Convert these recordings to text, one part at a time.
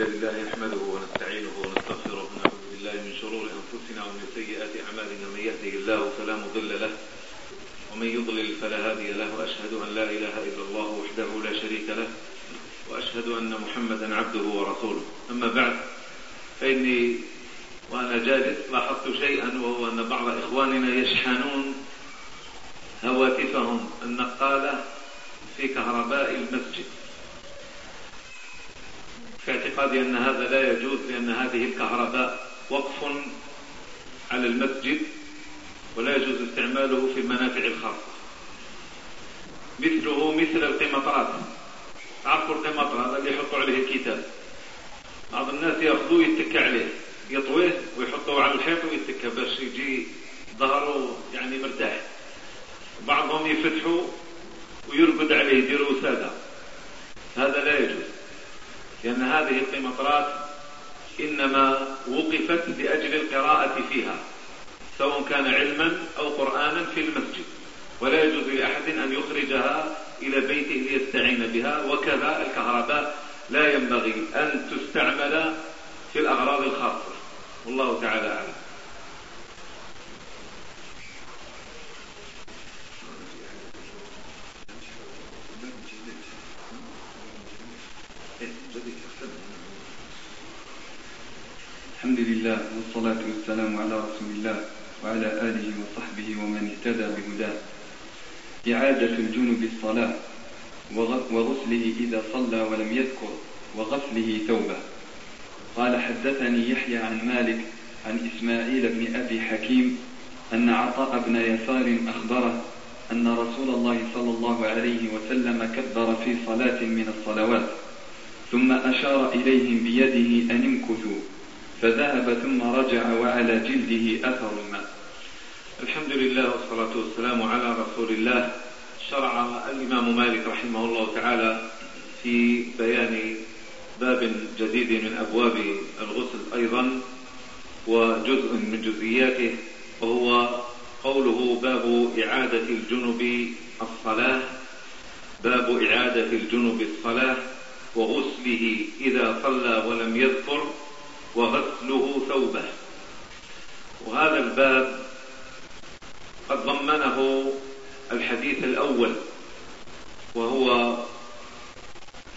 الحمد لله نحمده ونستعينه ونستغفره ونعوذ بالله من شرور أنفسنا ومن سيئات أعمالنا من يهده الله فلا مضل له ومن يضلل فلا هادي له وأشهد أن لا إله إلا الله وحده لا شريك له وأشهد أن محمدا عبده ورسوله. أما بعد فإني وأنا جالس لاحظت شيئا وهو أن بعض إخواننا يشحنون هواتفهم النقالة في كهرباء المسجد. باعتقادي أن هذا لا يجوز لأن هذه الكهرباء وقف على المسجد ولا يجوز استعماله في المنافع الخاصة مثله مثل القمطرات عقل القمطر هذا اللي يحطوا عليه الكتاب. بعض الناس ياخذوه يتكى عليه يطويه ويحطه على الحيط ويتكى باش يجي ظهره يعني مرتاح. بعضهم يفتحوا ويرقد عليه يديروا سادة هذا لا يجوز. لأن هذه القمطرات إنما وقفت لأجل القراءة فيها سواء كان علما أو قرآنا في المسجد. ولا يجوز لأحد أن يخرجها إلى بيته ليستعين بها. وكذا الكهرباء لا ينبغي أن تستعمل في الأغراض الخاصة. والله تعالى أعلم. الحمد لله والصلاة والسلام على رسول الله وعلى آله وصحبه ومن اهتدى بهداه إعادة الجنب الصلاة وغسله إذا صلى ولم يذكر وغسله توبة قال حدثني يحيى عن مالك عن إسماعيل بن أبي حكيم أن عطاء بن يسار أخبره أن رسول الله صلى الله عليه وسلم كبر في صلاة من الصلوات ثم أشار إليهم بيده أن امكثوا فذهب ثم رجع وعلى جلده أثر الماء الحمد لله والصلاة والسلام على رسول الله. شرع الإمام مالك رحمه الله تعالى في بيان باب جديد من أبواب الغسل أيضا وجزء من جزئياته وهو قوله باب إعادة الجنب الصلاة. باب إعادة الجنب الصلاة وغسله إذا صلى ولم يذكر. وغسله ثوبه. وهذا الباب قد ضمنه الحديث الأول وهو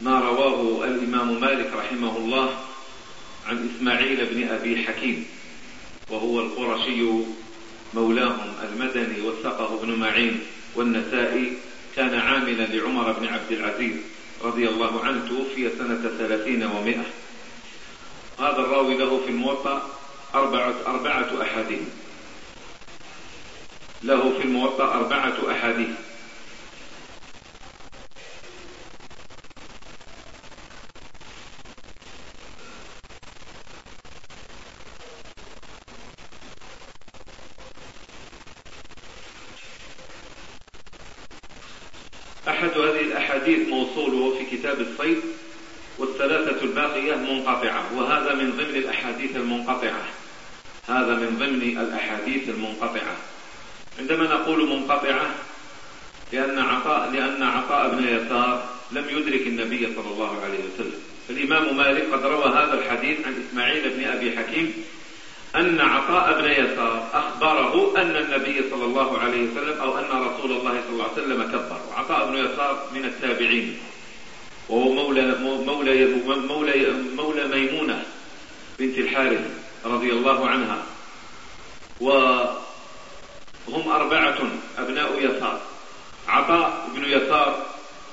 ما رواه الإمام مالك رحمه الله عن إسماعيل بن أبي حكيم وهو القرشي مولاهم المدني وثقه بن معين والنسائي كان عاملا لعمر بن عبد العزيز رضي الله عنه توفي سنة ثلاثين ومئة. هذا الراوي له في الموطأ أربعة, أربعة أحاديث. له في الموطأ أربعة أحاديث. هذا من ضمن الأحاديث المنقطعة. عندما نقول منقطعة لأن عطاء, لأن عطاء بن يسار لم يدرك النبي صلى الله عليه وسلم. فالإمام مالك قد روى هذا الحديث عن إسماعيل بن أبي حكيم أن عطاء بن يسار أخبره أن النبي صلى الله عليه وسلم أو أن رسول الله صلى الله عليه وسلم كبر. وعطاء بن يسار من التابعين. وهو مولى, مولى, مولى, مولى, مولى ميمونة بنت الحارث. رضي الله عنها. وهم أربعة أبناء يسار. عطاء بن يسار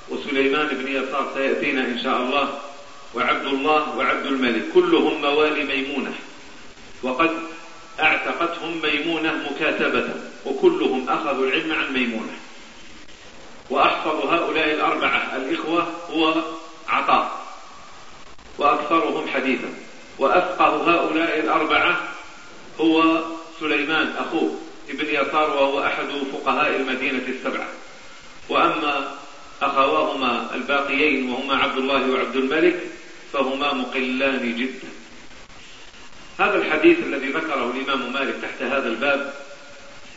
وسليمان بن يسار سيأتينا إن شاء الله وعبد الله وعبد الملك. كلهم موالي ميمونة. وقد اعتقتهم ميمونة مكاتبة وكلهم أخذوا العلم عن ميمونة. وأحفظ هؤلاء الأربعة الإخوة هو عطاء وأكثرهم حديثا. وأفقه هؤلاء الأربعة هو سليمان أخوه ابن يسار وهو أحد فقهاء المدينة السبعة. وأما أخواهما الباقيين وهما عبد الله وعبد الملك فهما مقلان جدا. هذا الحديث الذي ذكره الإمام مالك تحت هذا الباب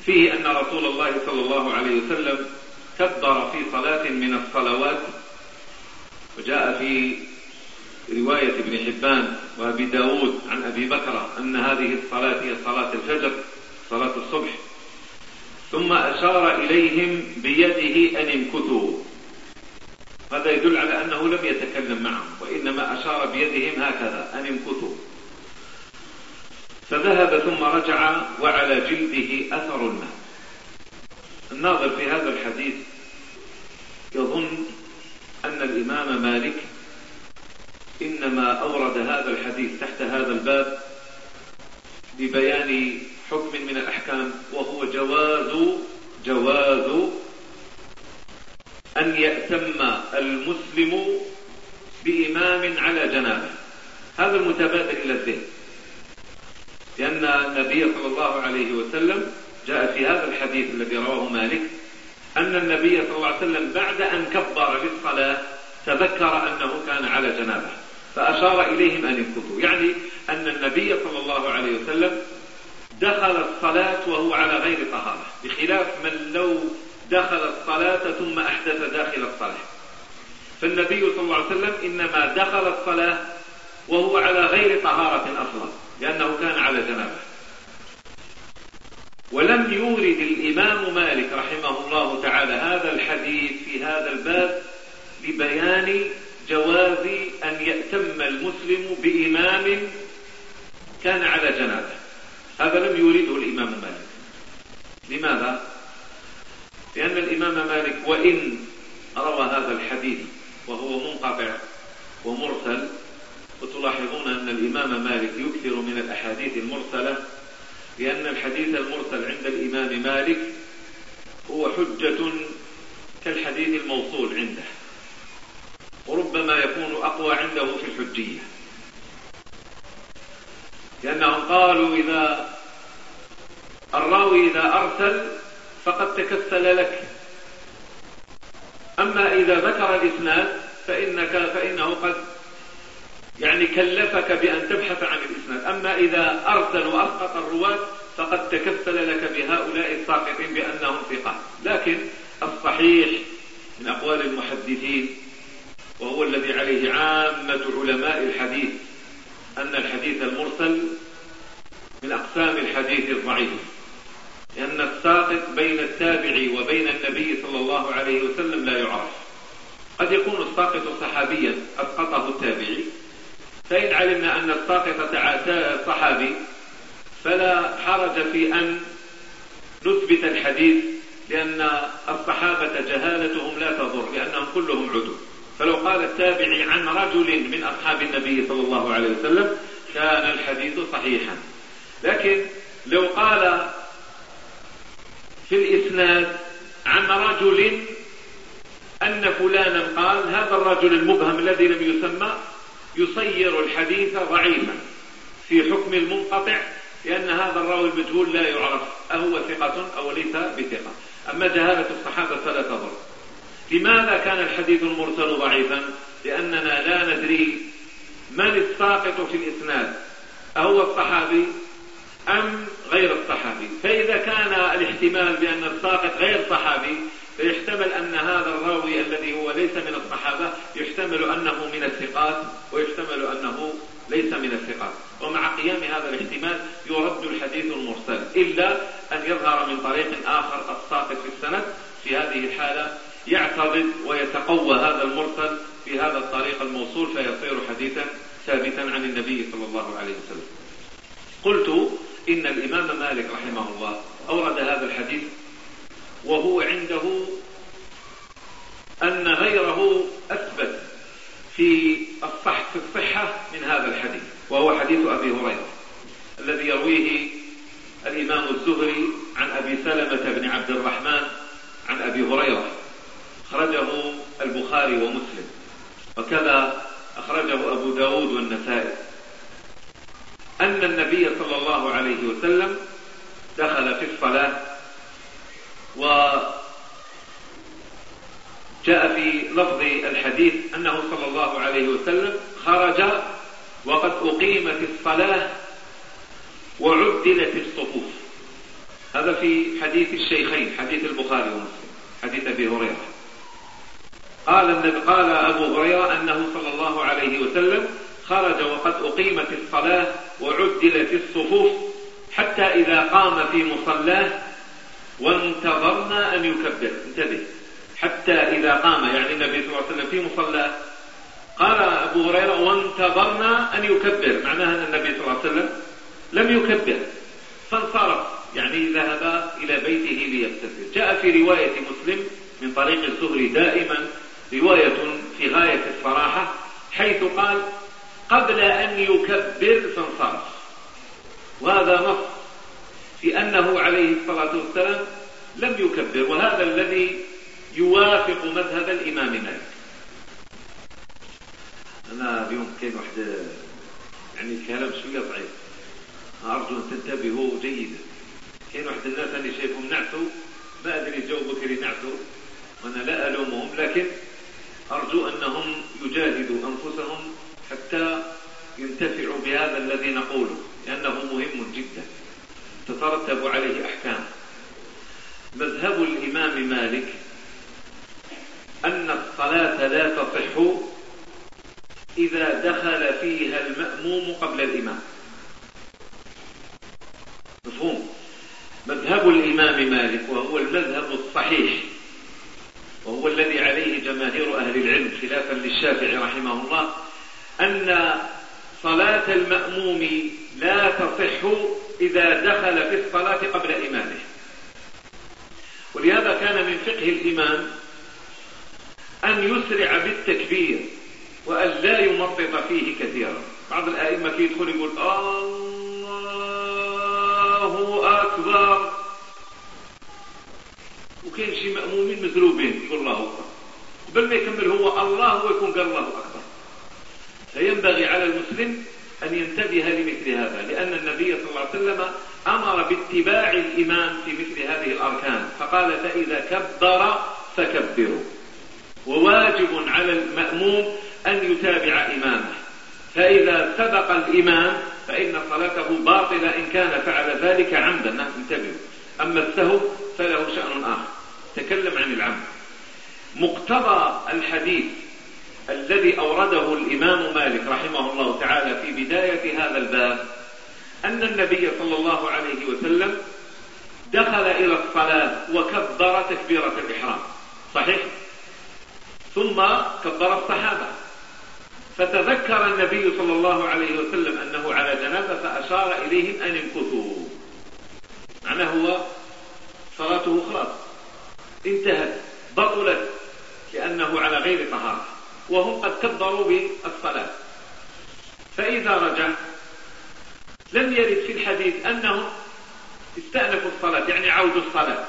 فيه أن رسول الله صلى الله عليه وسلم كبر في صلاة من الصلوات وجاء في رواية ابن حبان وأبي داود عن أبي بكرة أن هذه الصلاة هي صلاة الفجر صلاة الصبح. ثم أشار إليهم بيده أن امكثوا. هذا يدل على أنه لم يتكلم معهم وإنما أشار بيدهم هكذا أن امكثوا. فذهب ثم رجع وعلى جلده أثر الماء. الناظر في هذا الحديث يظن أن الإمام مالك إنما أورد هذا الحديث تحت هذا الباب ببيان حكم من الأحكام وهو جواز جواز أن يأتم المسلم بإمام على جنابه. هذا المتبادل إلى الذهن لأن النبي صلى الله عليه وسلم جاء في هذا الحديث الذي رواه مالك أن النبي صلى الله عليه وسلم بعد أن كبر للصلاة تذكر أنه كان على جنابه. فأشار إليهم أن يمكثوا يعني أن النبي صلى الله عليه وسلم دخل الصلاة وهو على غير طهارة بخلاف من لو دخل الصلاة ثم أحدث داخل الصلاة. فالنبي صلى الله عليه وسلم إنما دخل الصلاة وهو على غير طهارة أصلا لأنه كان على جنابة. ولم يورد الإمام مالك رحمه الله تعالى هذا الحديث في هذا الباب لبيان جواز أن يأتم المسلم بإمام كان على جنابه هذا لم يريده الإمام مالك. لماذا؟ لأن الإمام مالك وإن روى هذا الحديث وهو منقطع ومرسل وتلاحظون أن الإمام مالك يكثر من الأحاديث المرسلة لأن الحديث المرسل عند الإمام مالك هو حجة كالحديث الموصول عنده. وربما يكون أقوى عنده في الحجية. لأنهم قالوا إذا الراوي إذا أرسل فقد تكسل لك. أما إذا ذكر الإسناد فإنك فإنه قد يعني كلفك بأن تبحث عن الإسناد. أما إذا أرسل وأسقط الرواة فقد تكسل لك بهؤلاء الساقطين بأنهم ثقة لكن الصحيح من أقوال المحدثين وهو الذي عليه عامة علماء الحديث أن الحديث المرسل من أقسام الحديث الضعيف لأن الساقط بين التابع وبين النبي صلى الله عليه وسلم لا يعرف. قد يكون الساقط صحابيا أسقطه التابعي فإن علمنا أن الساقط صحابي فلا حرج في أن نثبت الحديث لأن الصحابة جهالتهم لا تضر لأنهم كلهم عدو. فلو قال التابعي عن رجل من أصحاب النبي صلى الله عليه وسلم كان الحديث صحيحا. لكن لو قال في الإسناد عن رجل أن فلانا قال هذا الرجل المبهم الذي لم يسمى يصير الحديث ضعيفا في حكم المنقطع لأن هذا الراوي المجهول لا يعرف أهو ثقة أو ليس بثقة. أما جهالة الصحابة فلا تضر. لماذا كان الحديث المرسل ضعيفا؟ لأننا لا ندري من الساقط في الإسناد. أهو الصحابي أم غير الصحابي؟ فإذا كان الاحتمال بأن الساقط غير صحابي فيحتمل أن هذا الراوي الذي هو ليس من الصحابة يحتمل أنه من الثقات ويحتمل أنه ليس من الثقات. ومع قيام هذا الاحتمال يرد الحديث المرسل إلا أن يظهر من طريق آخر الساقط في السند. في هذه الحالة يعتضد ويتقوى هذا المرسل في هذا الطريق الموصول فيصير حديثا ثابتا عن النبي صلى الله عليه وسلم. قلت إن الإمام مالك رحمه الله أورد هذا الحديث وهو عنده أن غيره أثبت في الصح في الصحة من هذا الحديث وهو حديث أبي هريرة الذي يرويه الإمام الزهري عن أبي سلمة بن عبد الرحمن عن أبي هريرة. أخرجه البخاري ومسلم. وكذا أخرجه أبو داود والنسائي. أن النبي صلى الله عليه وسلم دخل في الصلاة وجاء في لفظ الحديث أنه صلى الله عليه وسلم خرج وقد أقيمت الصلاة وعدلت الصفوف. هذا في حديث الشيخين حديث البخاري ومسلم حديث أبي هريرة. قال النبي قال أبو هريرة أنه صلى الله عليه وسلم خرج وقد أقيمت الصلاة وعدلت الصفوف حتى إذا قام في مصلاه وانتظرنا أن يكبر. انتبه. حتى إذا قام. يعني النبي صلى الله عليه وسلم في مصلاه. قال أبو هريرة وانتظرنا أن يكبر. معناها أن النبي صلى الله عليه وسلم لم يكبر. فانصرف. يعني ذهب إلى بيته ليبتسل جاء في رواية مسلم من طريق الزهري دائما رواية في غاية الصراحة حيث قال قبل أن يكبر فانصرف وهذا نص في أنه عليه الصلاة والسلام لم يكبر وهذا الذي يوافق مذهب الإمام مالك. أنا اليوم كاين واحد يعني الكلام شوية ضعيف. أرجو أن تنتبهوا جيدا. كاين واحد الناس أنا شايفهم نعسوا ما أدري جو بكري نعسوا وأنا لا ألومهم لكن أرجو أنهم يجاهدوا أنفسهم حتى ينتفعوا بهذا الذي نقوله لأنه مهم جدا. تترتب عليه أحكام. مذهب الإمام مالك أن الصلاة لا تصح إذا دخل فيها المأموم قبل الإمام. مفهوم؟ مذهب الإمام مالك وهو المذهب الصحيح. وهو الذي عليه جماهير أهل العلم خلافا للشافعي رحمه الله أن صلاة المأموم لا تصح إذا دخل في الصلاة قبل إمامه. ولهذا كان من فقه الإمام أن يسرع بالتكبير وأن لا يمطط فيه كثيرا. بعض الآئمة يدخل يقول الله أكبر. وكاين شي مأمومين مذروبين يقول الله أكبر. قبل ما يكمل هو الله ويكون قال الله أكبر. فينبغي على المسلم أن ينتبه لمثل هذا لأن النبي صلى الله عليه وسلم أمر باتباع الإمام في مثل هذه الأركان فقال فإذا كبر فكبروا. وواجب على المأموم أن يتابع إمامه. فإذا سبق الإمام فإن صلاته باطلة إن كان فعل ذلك عمدا انتبهوا أما السهو فله شأن آخر. تكلم عن العبد. مقتضى الحديث الذي أورده الإمام مالك رحمه الله تعالى في بداية هذا الباب أن النبي صلى الله عليه وسلم دخل إلى الصلاة وكبر تكبيرة الإحرام. صحيح؟ ثم كبر الصحابة. فتذكر النبي صلى الله عليه وسلم أنه على جنابة فأشار إليهم أن انكثوا. معنى هو صلاته خلاص. انتهت بطلت لأنه على غير طهارة وهم قد كبروا بالصلاة. فإذا رجع لم يرد في الحديث أنهم استأنفوا الصلاة يعني عودوا الصلاة.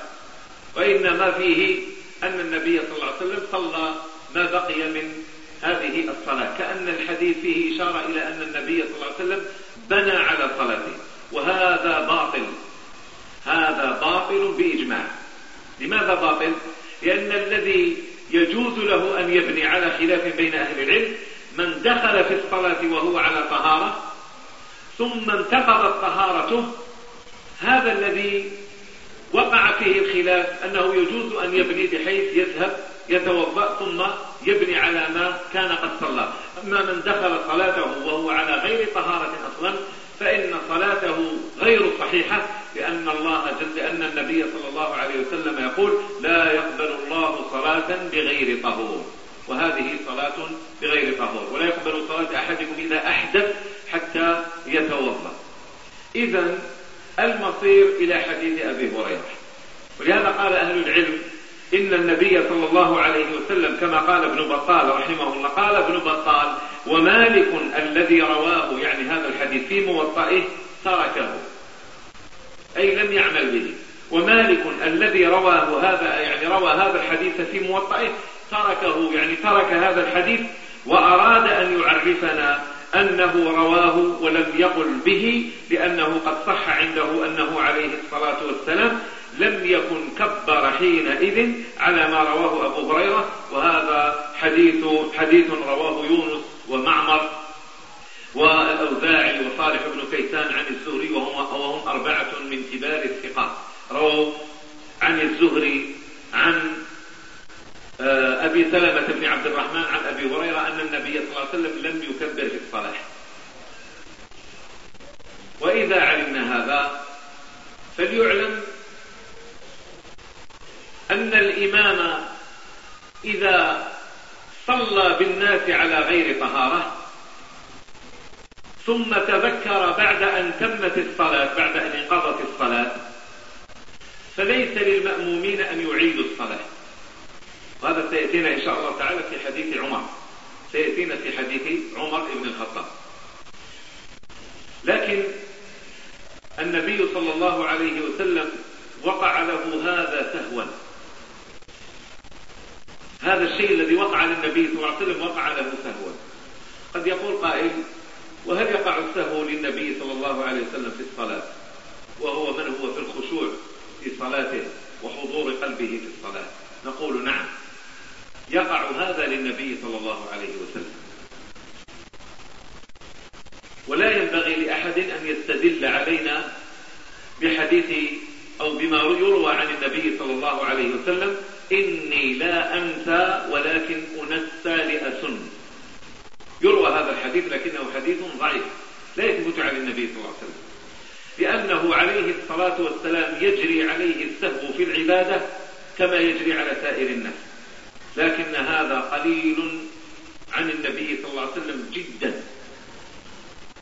وإنما فيه أن النبي صلى الله عليه وسلم صلى ما بقي من هذه الصلاة. كأن الحديث فيه إشارة إلى أن النبي صلى الله عليه وسلم بنى على صلاته. وهذا باطل. هذا باطل بإجماع. لماذا باطل؟ لأن الذي يجوز له أن يبني على خلاف بين أهل العلم من دخل في الصلاة وهو على طهارة ثم انتقضت طهارته هذا الذي وقع فيه الخلاف أنه يجوز أن يبني بحيث يذهب يتوضأ ثم يبني على ما كان قد صلى أما من دخل صلاته وهو على غير طهارة أصلا فإن صلاته غير صحيحة لأن الله جل النبي صلى الله عليه وسلم يقول لا يقبل الله صلاة بغير طهور. وهذه صلاة بغير طهور. ولا يقبل صلاة أحدكم إذا أحدث حتى يتوضأ. إذا المصير إلى حديث أبي هريرة. ولهذا قال أهل العلم إن النبي صلى الله عليه وسلم كما قال ابن بطال رحمه الله قال ابن بطال ومالك الذي رواه يعني هذا الحديث في موطئه تركه. أي لم يعمل به. ومالك الذي رواه هذا يعني روى هذا الحديث في موطئه تركه يعني ترك هذا الحديث وأراد أن يعرفنا أنه رواه ولم يقل به لأنه قد صح عنده أنه عليه الصلاة والسلام لم يكن كبر حينئذ على ما رواه أبو هريرة وهذا حديث, حديث رواه يونس ومعمر والأوزاعي وصالح بن كيسان عن الزهري وهم, وهم أربعة من كبار الثقات. رووا عن الزهري عن آه، أبي سلمة بن عبد الرحمن عن أبي هريرة أن النبي صلى الله عليه وسلم لم يكبر في الصلاة. وإذا علمنا هذا فليعلم أن الإمام إذا صلى بالناس على غير طهارة ثم تذكر بعد أن تمت الصلاة بعد أن انقضت الصلاة. فليس للمأمومين أن يعيدوا الصلاة. وهذا سيأتينا إن شاء الله تعالى في حديث عمر. سيأتينا في حديث عمر بن الخطاب. لكن النبي صلى الله عليه وسلم وقع له هذا سهوا. هذا الشيء الذي وقع للنبي صلى الله عليه وسلم وقع له سهوا. قد يقول قائل وهل يقع السهو للنبي صلى الله عليه وسلم في الصلاة؟ وهو من هو في الخشوع في صلاته وحضور قلبه في الصلاة. نقول نعم. يقع هذا للنبي صلى الله عليه وسلم. ولا ينبغي لأحد أن يستدل علينا بحديث أو بما يروى عن النبي صلى الله عليه وسلم إني لا أنسى ولكن أنسى لأسن. يروى هذا الحديث لكنه حديث ضعيف. لا يثبت عن النبي صلى الله عليه وسلم. لأنه عليه الصلاة والسلام يجري عليه السهو في العبادة كما يجري على سائر الناس. لكن هذا قليل عن النبي صلى الله عليه وسلم جدا.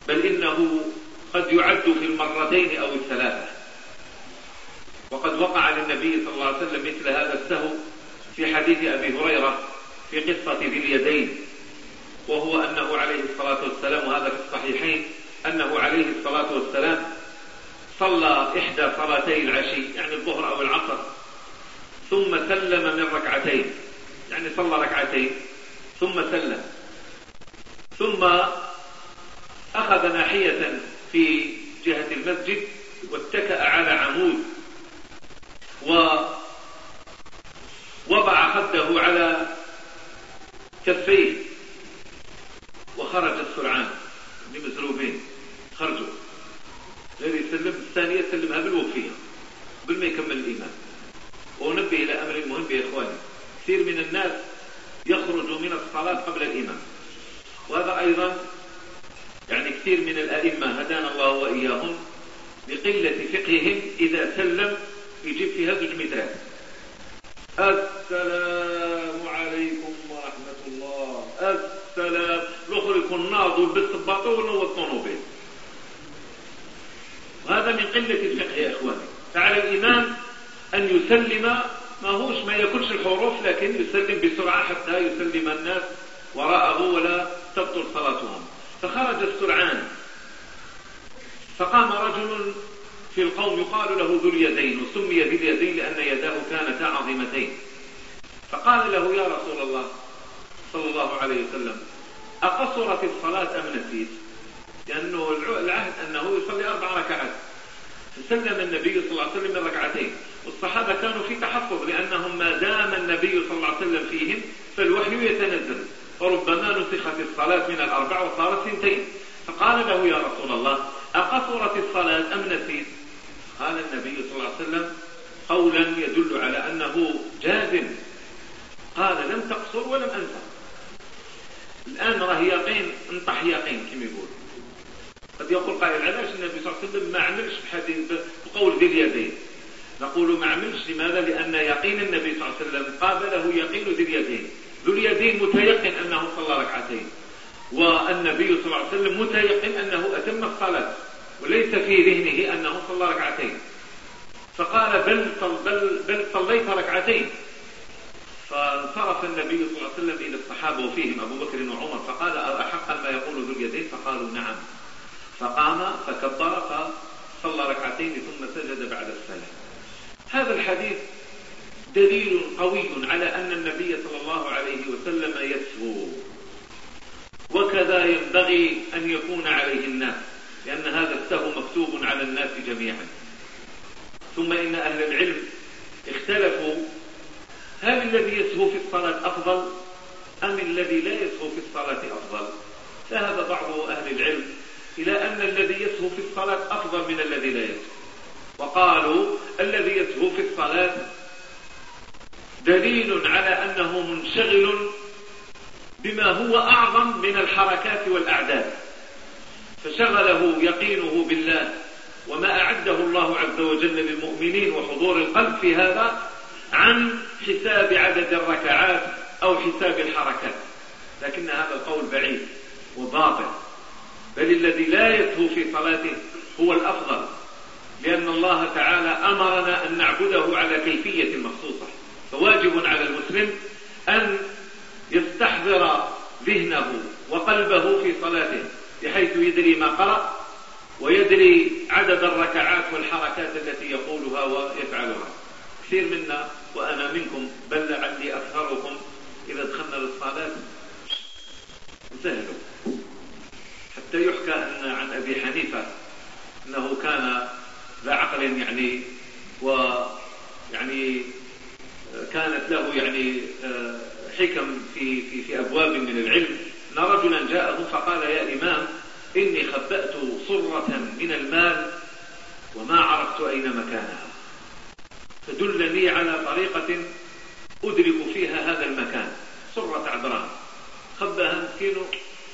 بل إنه قد يعد في المرتين أو الثلاثة. وقد وقع للنبي صلى الله عليه وسلم مثل هذا السهو في حديث أبي هريرة في قصة ذي اليدين. وهو أنه عليه الصلاة والسلام وهذا في الصحيحين أنه عليه الصلاة والسلام صلى إحدى صلاتي العشي يعني الظهر أو العصر ثم سلم من ركعتين يعني صلى ركعتين ثم سلم. ثم أخذ ناحية في جهة المسجد واتكأ على عمود ووضع خده على كفيه. وخرج السرعان. بمسلوبين خرجوا. غير يسلم الثانية يسلمها بالوفية قبل ما يكمل الإيمان. ونبه إلى أمر مهم يا إخواني. كثير من الناس يخرجوا من الصلاة قبل الإيمان. وهذا أيضا يعني كثير من الأئمة هدانا الله وإياهم بقلة فقههم إذا سلم يجيب فيها زوج المثال السلام عليكم ورحمة الله. السلام السلام نخرج الناظر بالطباطون والطنوبين وهذا من قلة الفقه يا إخواني. فعلى الإمام أن يسلم ما هوش ما يكونش الحروف لكن يسلم بسرعة حتى يسلم الناس وراءه ولا تبطل صلاتهم. فخرج السرعان. فقام رجل في القوم يقال له ذو اليدين وسمي ذو اليدين لأن يداه كانتا عظيمتين. فقال له يا رسول الله صلى الله عليه وسلم. أقصر في الصلاة أم نسيت؟ لأنه العهد أنه يصلي أربع ركعات. سلم النبي صلى الله عليه وسلم من ركعتين. والصحابة كانوا في تحفظ لأنهم ما دام النبي صلى الله عليه وسلم فيهم فالوحي يتنزل. فربما نسخت الصلاة من الأربع وصارت سنتين فقال له يا رسول الله أقصرت الصلاة أم نسيت؟ قال النبي صلى الله عليه وسلم قولا يدل على أنه جازم. قال لم تقصر ولم أنزل الآن راه يقين انطح يقين كما يقول قد يقول قائل علاش النبي صلى الله عليه وسلم ما عملش بحديث بقول ذي اليدين نقول ما عملش لماذا؟ لأن يقين النبي صلى الله عليه وسلم قابله يقين ذي اليدين ذو اليدين متيقن أنه صلى ركعتين والنبي صلى الله عليه وسلم متيقن أنه أتم الصلاة وليس في ذهنه أنه صلى ركعتين. فقال بل, بل, بل صليت ركعتين. فصرف النبي صلى الله عليه وسلم إلى الصحابة وفيهم أبو بكر وعمر فقال أحقا ما يقول ذو اليدين؟ فقالوا نعم. فقام فكبر فصلى ركعتين ثم سجد بعد السلام. هذا الحديث دليل قوي على أن النبي صلى الله عليه وسلم يسهو. وكذا ينبغي أن يكون عليه الناس لأن هذا السهو مكتوب على الناس جميعا. ثم إن أهل العلم اختلفوا هل الذي يسهو في الصلاة أفضل؟ أم الذي لا يسهو في الصلاة أفضل؟ ذهب بعض أهل العلم إلى أن الذي يسهو في الصلاة أفضل من الذي لا يسهو وقالوا الذي يسهو في الصلاة دليل على أنه منشغل بما هو أعظم من الحركات والأعداد. فشغله يقينه بالله وما أعده الله عز وجل للمؤمنين وحضور القلب في هذا عن حساب عدد الركعات أو حساب الحركات. لكن هذا القول بعيد وباطل. بل الذي لا يتهو في صلاته هو الأفضل لأن الله تعالى أمرنا أن نعبده على كيفية مخصوصة. فواجب على المسلم أن يستحضر ذهنه وقلبه في صلاته بحيث يدري ما قرأ ويدري عدد الركعات والحركات التي يقولها ويفعلها. كثير منا منكم بل لعلي أكثركم إذا دخلنا للصلاة انتهلوا حتى يحكى أن عن أبي حنيفة أنه كان ذا عقل يعني و يعني كانت له يعني آه، حكم في في في أبواب من العلم. أن رجلا جاءه فقال يا إمام إني خبأت صرة من المال وما عرفت أين مكانها. تدلني على طريقة أدرك فيها هذا المكان. سرة عبران. خبها مسكين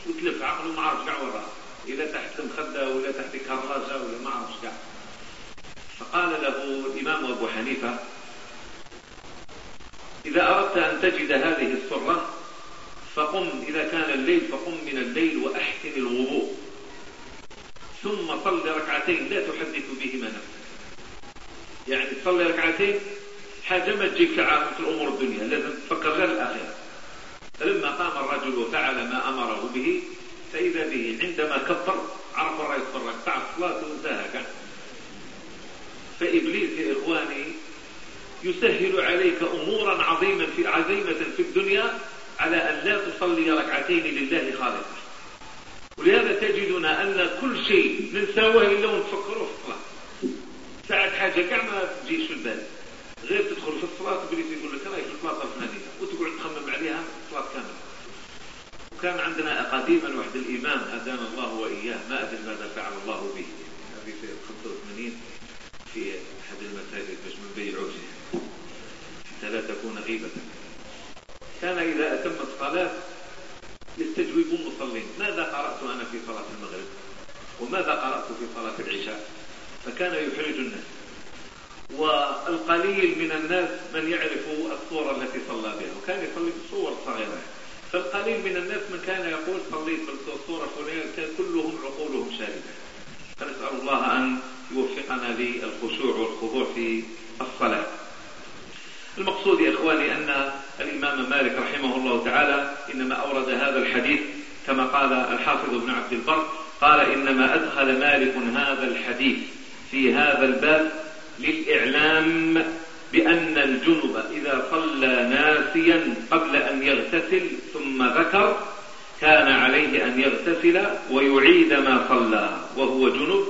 وتلف عقله ما عرفش كاع وراه إذا تحت مخدة ولا تحت كراسة ولا ما عرفش كاع فقال له الإمام أبو حنيفة إذا أردت أن تجد هذه السرة فقم إذا كان الليل فقم من الليل وأحسن الغبوء ثم صل ركعتين لا تحدث بهما نفسك. يعني تصلي ركعتين حاجة ما تجيك في الأمور الدنيا لازم تفكر غير الآخرة. فلما قام الرجل وفعل ما أمره به فإذا به عندما كبر عرف الرئيس يتفرج تعرف وانتهى انتهى فإبليس يا إخواني يسهل عليك أمورا عظيمة في عزيمة في الدنيا على أن لا تصلي ركعتين لله خالقا ولهذا تجدنا أن كل شيء ننساوه إلا ونفكره في الصلاة ساعات حاجة كاع ما تجيش في البال غير تدخل في الصلاة بليتي يقول لك راهي في البلاطه الفلانيه وتقعد تخمم عليها الصلاة كاملة. وكان عندنا قديما واحد الامام هدانا الله وإياه ما أدري ماذا فعل الله به. أبي في 85 في أحد المساجد باش ما نبيعوش حتى لا تكون غيبة. كان إذا أتم الصلاة يستجوب المصلين. ماذا قرأت أنا في صلاة المغرب؟ وماذا قرأت في صلاة العشاء؟ فكان يحرج الناس. والقليل من الناس من يعرف الصورة التي صلى بها وكان يصلي بصور صغيرة. فالقليل من الناس من كان يقول صليت بالصورة فلانية كان كلهم عقولهم شاردة فنسأل الله أن يوفقنا للخشوع والخضوع في الصلاة. المقصود يا إخواني أن الإمام مالك رحمه الله تعالى إنما أورد هذا الحديث كما قال الحافظ ابن عبد البر قال إنما أدخل مالك هذا الحديث. في هذا الباب للإعلام بأن الجنب إذا صلى ناسيا قبل أن يغتسل ثم ذكر كان عليه أن يغتسل ويعيد ما صلى وهو جنب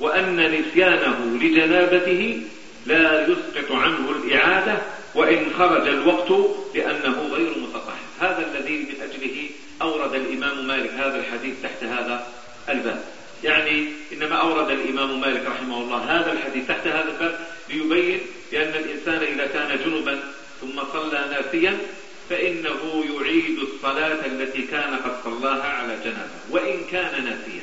وأن نسيانه لجنابته لا يسقط عنه الإعادة وإن خرج الوقت لأنه غير متطهر. هذا الذي من أجله أورد الإمام مالك هذا الحديث تحت هذا الباب. يعني إنما أورد الإمام مالك رحمه الله هذا الحديث تحت هذا الباب ليبين بأن الإنسان إذا كان جنبا ثم صلى ناسيا فإنه يعيد الصلاة التي كان قد صلاها على جنابه وإن كان ناسيا.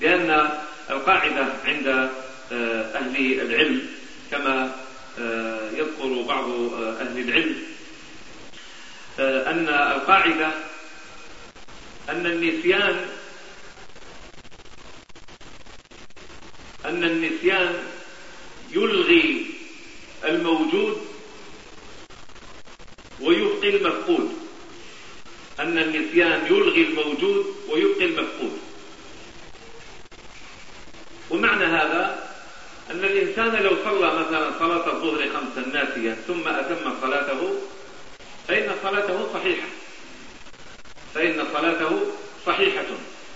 لأن القاعدة عند آه، أهل العلم كما آه، يذكر بعض آه، أهل العلم أن القاعدة أن النسيان أن النسيان يلغي الموجود ويبقي المفقود. أن النسيان يلغي الموجود ويبقي المفقود. ومعنى هذا أن الإنسان لو صلى مثلا صلاة الظهر خمسا ناسيا ثم أتم صلاته فإن صلاته صحيحة. فإن صلاته صحيحة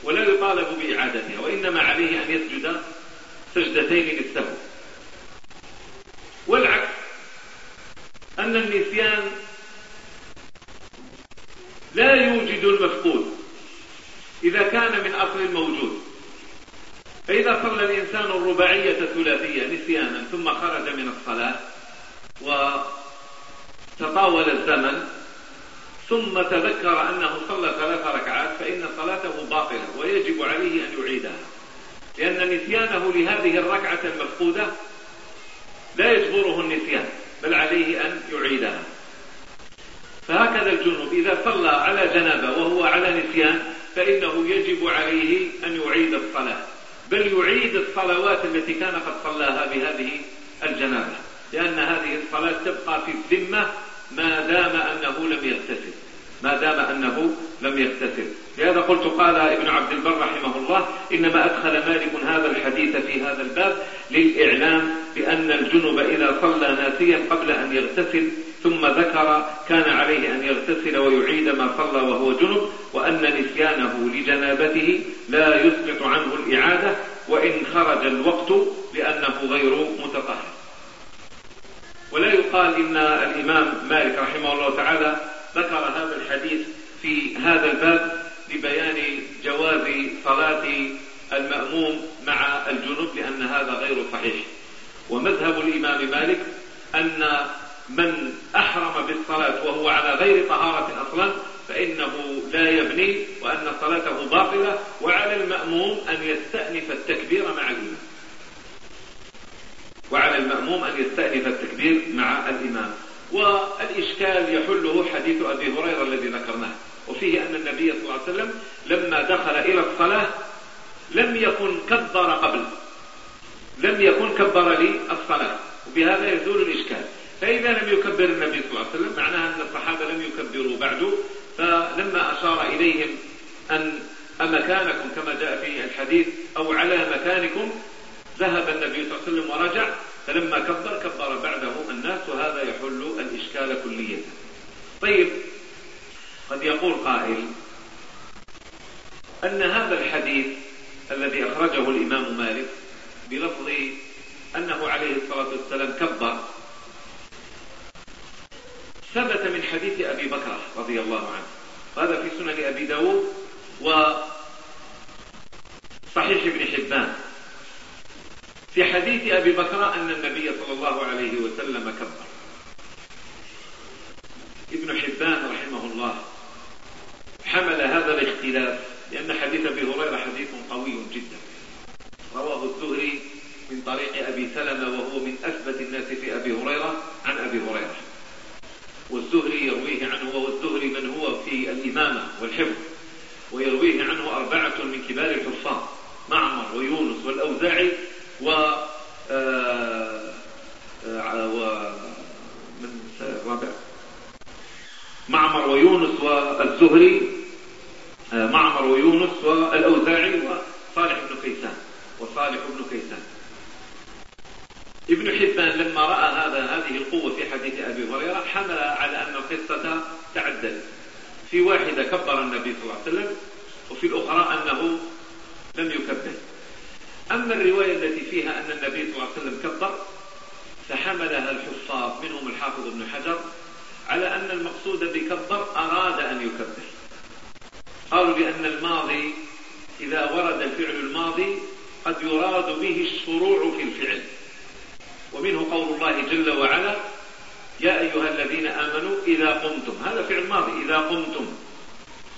ولا يطالب بإعادتها وإنما عليه أن يسجد سجدتين للسهو والعكس أن النسيان لا يوجد المفقود إذا كان من أصل الموجود فإذا صلى الإنسان الرباعية ثلاثية نسيانا ثم خرج من الصلاة وتطاول الزمن ثم تذكر أنه صلى ثلاث ركعات فإن صلاته باطلة ويجب عليه أن يعيدها. لأن نسيانه لهذه الركعة المفقودة لا يجبره النسيان بل عليه أن يعيدها. فهكذا الجنوب إذا صلى على جنابة وهو على نسيان فإنه يجب عليه أن يعيد الصلاة. بل يعيد الصلوات التي كان قد صلاها بهذه الجنابة لأن هذه الصلاة تبقى في الذمة ما دام أنه لم يغتسل. ما دام أنه لم يغتسل لهذا قلت قال ابن عبد البر رحمه الله إنما أدخل مالك هذا الحديث في هذا الباب للإعلام بأن الجنب إذا صلى ناسيا قبل أن يغتسل ثم ذكر كان عليه أن يغتسل ويعيد ما صلى وهو جنب وأن نسيانه لجنابته لا يسقط عنه الإعادة وإن خرج الوقت لأنه غير متطهر. ولا يقال إن الإمام مالك رحمه الله تعالى ذكر هذا الحديث في هذا الباب لبيان جواز صلاة المأموم مع الجنوب لأن هذا غير صحيح. ومذهب الإمام مالك أن من أحرم بالصلاة وهو على غير طهارة أصلا فإنه لا يبني وأن صلاته باطلة وعلى المأموم أن يستأنف التكبير مع الإمام. وعلى المأموم أن يستأنف التكبير مع الإمام. والإشكال يحله حديث أبي هريرة الذي ذكرناه. وفيه أن النبي صلى الله عليه وسلم لما دخل إلى الصلاة لم يكن كبر قبل. لم يكن كبر لي الصلاة وبهذا يزول الإشكال. فإذا لم يكبر النبي صلى الله عليه وسلم معناها أن الصحابة لم يكبروا بعده فلما أشار إليهم أن أمكانكم كما جاء في الحديث أو على مكانكم ذهب النبي صلى الله عليه وسلم ورجع. فلما كبر كبر بعده الناس وهذا يحل الإشكال كليا. طيب قد يقول قائل أن هذا الحديث الذي أخرجه الإمام مالك بلفظ أنه عليه الصلاة والسلام كبر ثبت من حديث أبي بكر رضي الله عنه. هذا في سنن أبي داود وصحيح ابن حبان. في حديث أبي بكر أن النبي صلى الله عليه وسلم كبر. ابن حبان رحمه الله حمل هذا الاختلاف لأن حديث أبي هريرة حديث قوي جدا. رواه الزهري من طريق أبي سلمة وهو من أثبت الناس في أبي هريرة عن أبي هريرة. والزهري يرويه عنه والزهري من هو في الإمامة والحفظ. ويرويه عنه أربعة من كبار الحفاظ معمر ويونس والأوزاعي و معمر ويونس والزهري معمر ويونس والأوزاعي وصالح بن كيسان وصالح بن كيسان. ابن حبان لما رأى هذا هذه القوة في حديث أبي هريرة حمل على أن القصة تعدل. في واحدة كبر النبي صلى الله عليه وسلم وفي الأخرى أنه لم يكبر. أما الرواية التي فيها أن النبي صلى الله عليه وسلم كبر فحملها الحفاظ منهم الحافظ ابن حجر على أن المقصود بكبر أراد أن يكبر. قالوا بأن الماضي إذا ورد الفعل الماضي قد يراد به الشروع في الفعل. ومنه قول الله جل وعلا يا أيها الذين آمنوا إذا قمتم. هذا فعل ماضي إذا قمتم.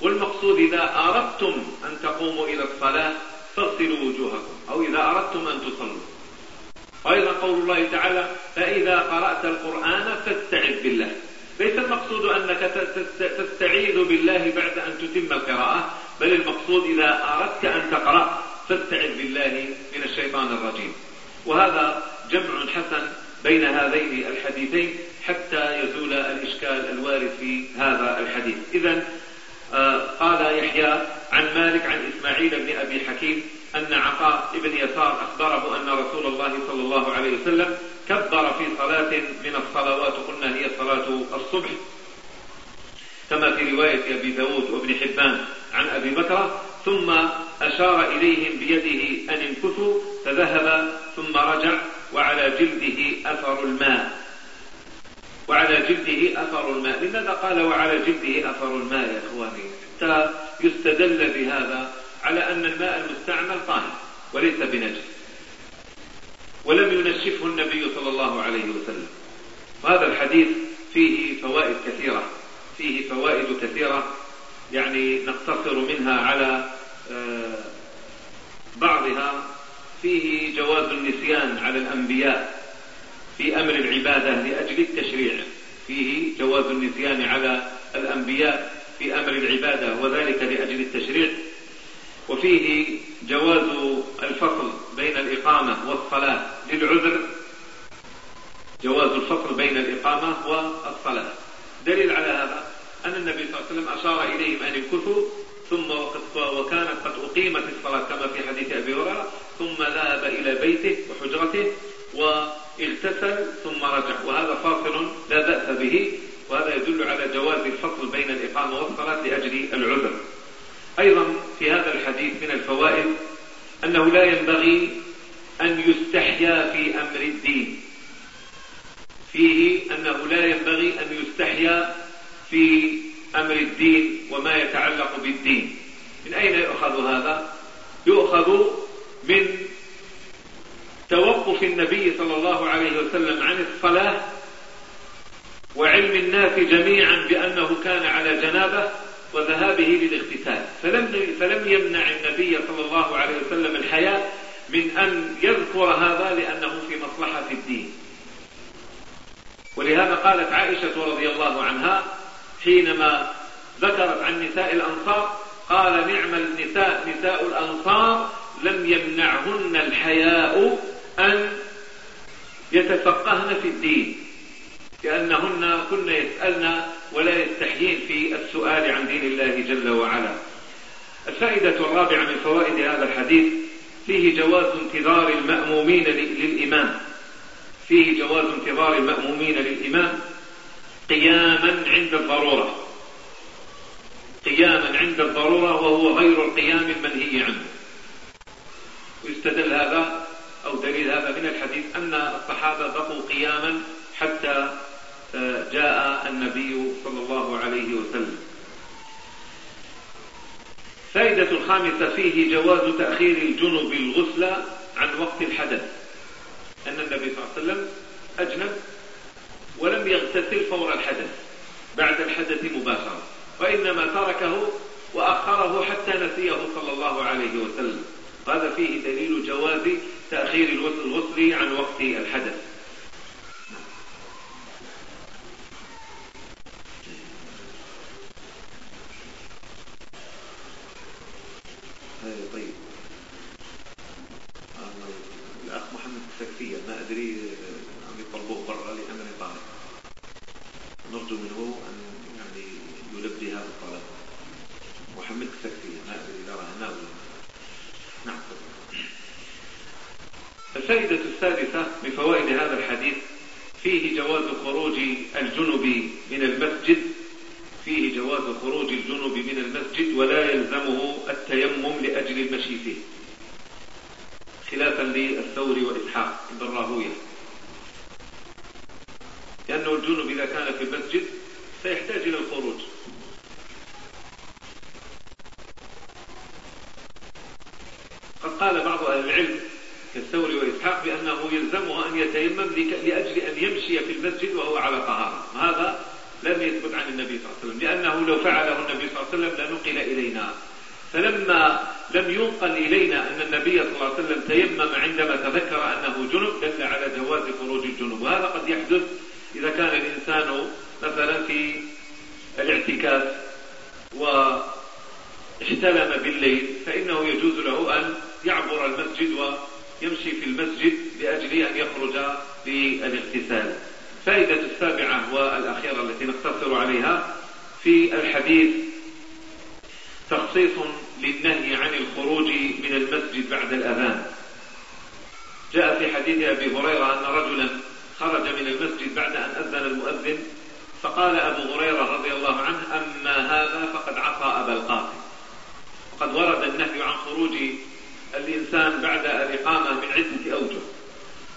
والمقصود إذا أردتم أن تقوموا إلى الصلاة فاغسلوا وجوهكم. أو إذا أردتم أن تصلوا. وأيضا قول الله تعالى فإذا قرأت القرآن فاستعذ بالله. ليس المقصود أنك تستعيذ بالله بعد أن تتم القراءة بل المقصود إذا أردت أن تقرأ فاستعذ بالله من الشيطان الرجيم. وهذا جمع حسن بين هذين الحديثين حتى يزول الإشكال الوارد في هذا الحديث. إذا آه، قال يحيى عن مالك عن إسماعيل بن أبي حكيم أن عقاء بن يسار أخبره أن رسول الله صلى الله عليه وسلم كبر في صلاة من الصلوات قلنا هي صلاة الصبح كما في رواية أبي داود وابن حبان عن أبي بكرة ثم أشار إليهم بيده أن انكثوا فذهب ثم رجع وعلى جلده أثر الماء. وعلى جلده أثر الماء. لماذا قال وعلى جلده أثر الماء يا إخواني؟ حتى يستدل بهذا على أن الماء المستعمل طاهر وليس بنجس. ولم ينشفه النبي صلى الله عليه وسلم. وهذا الحديث فيه فوائد كثيرة. فيه فوائد كثيرة. يعني نقتصر منها على آه، بعضها. فيه جواز النسيان على الأنبياء. في أمر العبادة لأجل التشريع. فيه جواز النسيان على الأنبياء في أمر العبادة وذلك لأجل التشريع. وفيه جواز الفصل بين الإقامة والصلاة للعذر. جواز الفصل بين الإقامة والصلاة. دليل على هذا أن النبي صلى الله عليه وسلم أشار إليهم أن يمكثوا ثم وكانت قد أقيمت الصلاة كما في حديث أبي هريرة ثم ذهب إلى بيته وحجرته و اغتسل ثم رجع. وهذا فاصل لا بأس به وهذا يدل على جواز الفصل بين الإقامة والصلاة لأجل العذر. أيضا في هذا الحديث من الفوائد أنه لا ينبغي أن يستحيا في أمر الدين. فيه أنه لا ينبغي أن يستحيا في أمر الدين وما يتعلق بالدين. من أين يؤخذ هذا؟ يؤخذ من توقف النبي صلى الله عليه وسلم عن الصلاة وعلم الناس جميعا بأنه كان على جنابه وذهابه للاغتسال. فلم, فلم يمنع النبي صلى الله عليه وسلم الحياة من أن يذكر هذا لأنه في مصلحة في الدين. ولهذا قالت عائشة رضي الله عنها حينما ذكرت عن نساء الأنصار قال نعم النساء نساء الأنصار لم يمنعهن الحياء أن يتفقهن في الدين لأنهن كن يسألن ولا يستحيين في السؤال عن دين الله جل وعلا. الفائدة الرابعة من فوائد هذا الحديث فيه جواز انتظار المأمومين للإمام. فيه جواز انتظار المأمومين للإمام قياما عند الضرورة. قياما عند الضرورة وهو غير القيام المنهي عنه. ويستدل هذا أو دليل هذا من الحديث أن الصحابة بقوا قياما حتى آه، جاء النبي صلى الله عليه وسلم. فائدة الخامسة فيه جواز تأخير الجنوب الغسلة عن وقت الحدث. أن النبي صلى الله عليه وسلم أجنب ولم يغتسل فور الحدث بعد الحدث مباشرة. وإنما تركه وأخره حتى نسيه صلى الله عليه وسلم. هذا فيه دليل جواز تأخير الوصل عن وقت الحدث. فيه جواز خروج الجنب من المسجد فيه جواز خروج الجنب من المسجد ولا يلزمه التيمم لأجل المشي فيه. خلافا للثور وإسحاق عند الراهوية. لأنه الجنب إذا كان في المسجد سيحتاج إلى الخروج. قد قال بعض أهل العلم كالثوري وإسحاق بأنه يلزمها أن يتيمم لأجل أن يمشي في المسجد وهو على طهارة. هذا لم يثبت عن النبي صلى الله عليه وسلم لأنه لو فعله النبي صلى الله عليه وسلم لنقل إلينا. فلما لم ينقل إلينا أن النبي صلى الله عليه وسلم تيمم عندما تذكر أنه جنب دل على جواز خروج الجنب وهذا قد يحدث إذا كان الإنسان مثلا في الاعتكاف واحتلم بالليل فإنه يجوز له أن يعبر المسجد ويجوز يمشي في المسجد لأجل أن يخرج للاغتسال. فائدة السابعة والأخيرة التي نقتصر عليها في الحديث تخصيص للنهي عن الخروج من المسجد بعد الأذان. جاء في حديث أبي هريرة أن رجلا خرج من المسجد بعد أن أذن المؤذن فقال أبو هريرة رضي الله عنه أما هذا فقد عصى أبا القاسم. وقد ورد النهي عن خروج الإنسان بعد الإقامة من عدة أوجه.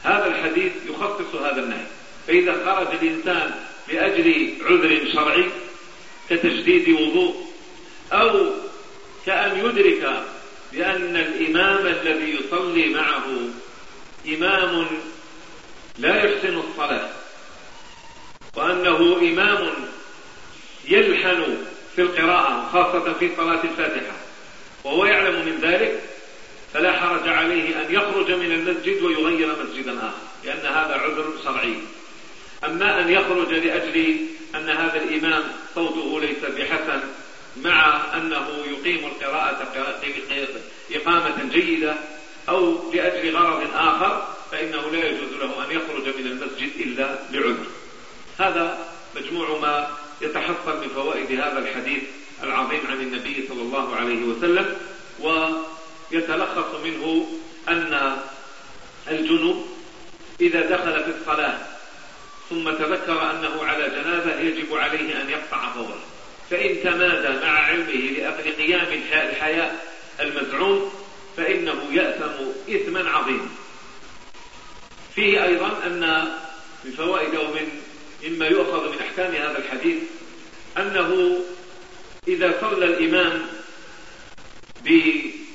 هذا الحديث يخصص هذا النهي. فإذا خرج الإنسان لأجل عذر شرعي كتشديد وضوء أو كأن يدرك بأن الإمام الذي يصلي معه إمام لا يحسن الصلاة وأنه إمام يلحن في القراءة خاصة في صلاة الفاتحة وهو يعلم من ذلك فلا حرج عليه أن يخرج من المسجد ويغير مسجدا آخر لأن هذا عذر شرعي. أما أن يخرج لأجل أن هذا الإمام صوته ليس بحسن مع أنه يقيم القراءة إقامة جيدة أو لأجل غرض آخر فإنه لا يجوز له أن يخرج من المسجد إلا لعذر هذا مجموع ما يتحصل من فوائد هذا الحديث العظيم عن النبي صلى الله عليه وسلم يتلخص منه أن الجنوب إذا دخل في الصلاة ثم تذكر أنه على جنازة يجب عليه أن يقطع فورا فإن تمادى مع علمه لأقل قيام الحياة المزعوم فإنه يأثم إثما عظيما. فيه أيضا أن من فوائد ومن مما يؤخذ من أحكام هذا الحديث أنه إذا صلى الإمام بأسفل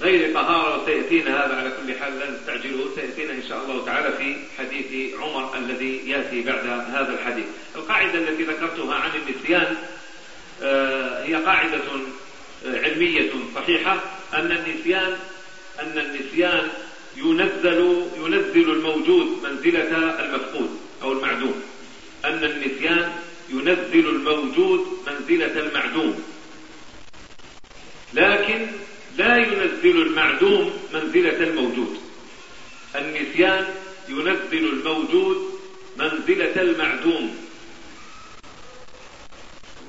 غير طهارة وسيأتينا هذا على كل حال لا نستعجله سيأتينا إن شاء الله تعالى في حديث عمر الذي يأتي بعد هذا الحديث. القاعدة التي ذكرتها عن النسيان آه، هي قاعدة آه، علمية صحيحة. أن النسيان أن النسيان ينزل ينزل الموجود منزلة المفقود أو المعدوم. أن النسيان ينزل الموجود منزلة المعدوم. لكن لا ينزل المعدوم منزلة الموجود. النسيان ينزل الموجود منزلة المعدوم.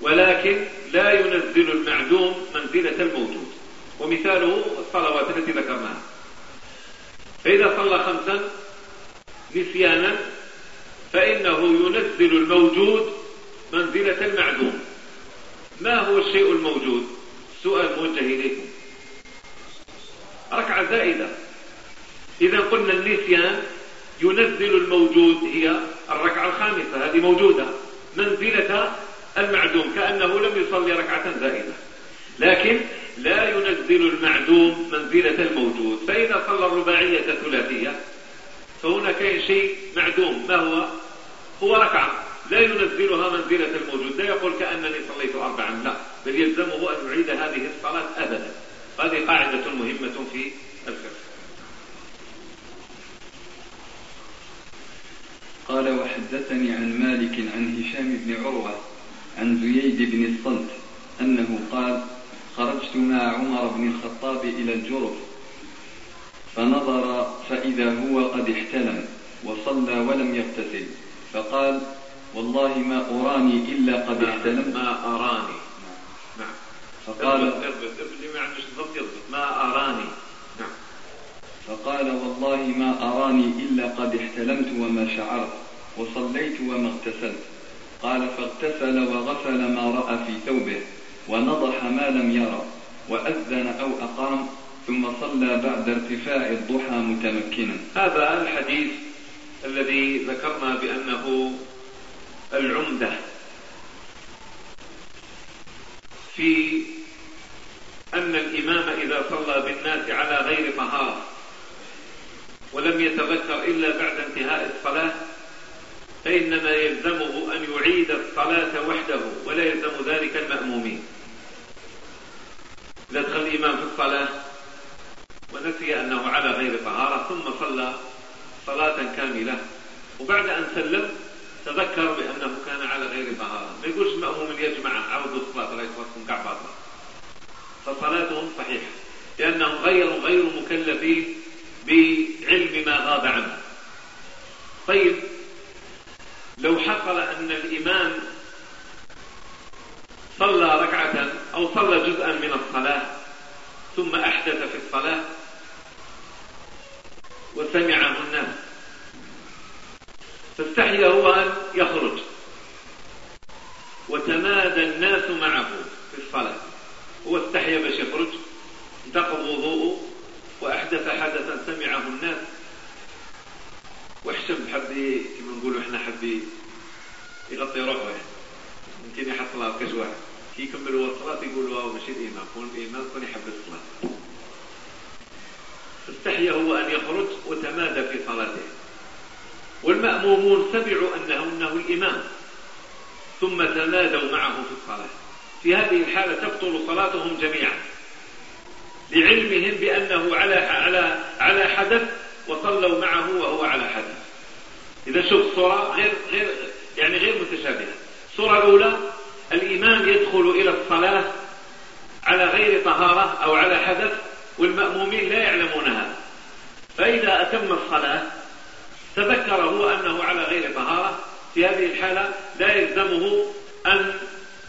ولكن لا ينزل المعدوم منزلة الموجود. ومثاله الصلوات التي ذكرناها. فإذا صلى خمسا نسيانا فإنه ينزل الموجود منزلة المعدوم. ما هو الشيء الموجود؟ سؤال موجه إليكم. ركعة زائدة. إذا قلنا النسيان ينزل الموجود هي الركعة الخامسة هذه موجودة. منزلة المعدوم كأنه لم يصلي ركعة زائدة. لكن لا ينزل المعدوم منزلة الموجود. فإذا صلى الرباعية ثلاثية فهنا كاين شيء معدوم ما هو؟ هو ركعة. لا ينزلها منزلة الموجود. لا يقول كأنني صليت أربعا لا. بل يلزمه أن يعيد هذه الصلاة أبدا. وهذه قاعدة مهمة في الفقه. قال وحدثني عن مالك عن هشام بن عروة عن زييد بن الصلت أنه قال خرجت مع عمر بن الخطاب إلى الجرف فنظر فإذا هو قد احتلم وصلى ولم يغتسل فقال والله ما أراني إلا قد نعم، احتلم ما أراني. فقال ما ما أراني. نعم. فقال والله ما أراني إلا قد احتلمت وما شعرت وصليت وما اغتسلت. قال فاغتسل وغسل ما رأى في ثوبه ونضح ما لم يرى وأذن أو أقام ثم صلى بعد ارتفاع الضحى متمكنا. هذا الحديث الذي ذكرنا بأنه العمدة في أن الإمام إذا صلى بالناس على غير طهارة ولم يتذكر إلا بعد انتهاء الصلاة فإنما يلزمه أن يعيد الصلاة وحده ولا يلزم ذلك المأمومين. دخل الإمام في الصلاة ونسي أنه على غير طهارة ثم صلى صلاة كاملة. وبعد أن سلم تذكر بأنه كان على غير طهارة. ما يقولش المأموم يجمع عرض الصلاة لا يتركم كعبات فصلاتهم صحيحة لأنهم غير غير مكلفين بعلم ما غاب عنه. طيب لو حصل أن الإمام صلى ركعة أو صلى جزءا من الصلاة ثم أحدث في الصلاة وسمعه الناس فاستحي هو أن يخرج. وتمادى الناس معه في الصلاة. هو استحيا باش يخرج انتقض وضوءه وأحدث حدثا سمعه الناس. وحشم حبي كما نقولوا إحنا حبي يغطي روحه يمكن يحصلها بكاش واحد كي يكملوا الصلاة يقولوا واو ماشي الإمام كون الإمام كون يحب الصلاة. استحيا هو أن يخرج وتمادى في صلاته. والمأمومون سمعوا أنه, أنه الإمام ثم تمادوا معه في الصلاة. في هذه الحالة تبطل صلاتهم جميعا لعلمهم بأنه على على على حدث وصلوا معه وهو على حدث. إذا شوف صورة غير غير يعني غير متشابهة. الصورة الأولى الإمام يدخل إلى الصلاة على غير طهارة أو على حدث والمأمومين لا يعلمون هذا فإذا أتم الصلاة تذكر هو أنه على غير طهارة. في هذه الحالة لا يلزمه أن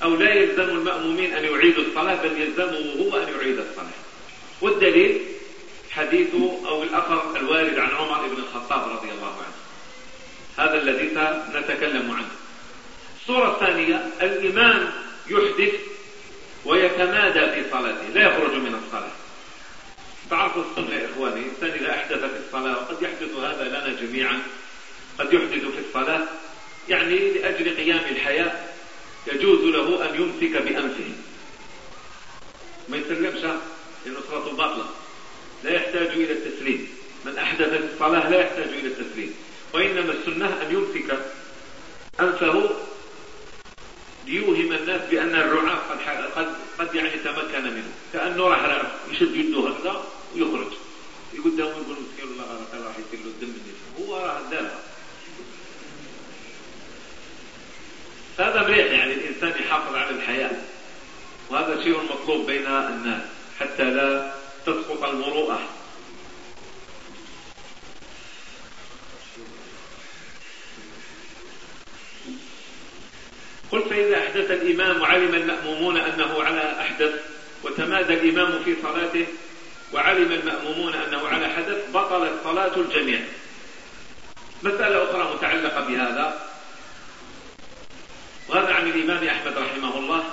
أو لا يلزم المأمومين أن يعيدوا الصلاة بل يلزمه هو أن يعيد الصلاة. والدليل حديث أو الأثر الوارد عن عمر بن الخطاب رضي الله عنه. هذا الذي سنتكلم عنه. الصورة الثانية الإمام يحدث ويتمادى في صلاته لا يخرج من الصلاة. تعرفوا السنة يا إخواني الإنسان إذا أحدث في الصلاة وقد يحدث هذا لنا جميعا. قد يحدث في الصلاة يعني لأجل قيام الحياة. يجوز له أن يمسك بأنفه. ما يسلمش لأن صلاة باطلة. لا يحتاج إلى التسليم. من أحدث الصلاة لا يحتاج إلى التسليم. وإنما السنة أن يمسك أنفه ليوهم الناس بأن الرعاة قد, قد, قد يعني تمكن منه. كأنه راح راح يشد يده هكذا ويخرج. يقول ده يقول مسكين الله غلط راح يسيل له الدم هو راه دابه هذا بريح يعني الإنسان يحافظ على الحياة. وهذا شيء مطلوب بين الناس حتى لا تسقط المروءة. قل فإذا أحدث الإمام وعلم المأمومون أنه على أحدث وتمادى الإمام في صلاته وعلم المأمومون أنه على حدث بطلت صلاة الجميع. مسألة أخرى متعلقة بهذا. وهذا عن الإمام أحمد رحمه الله.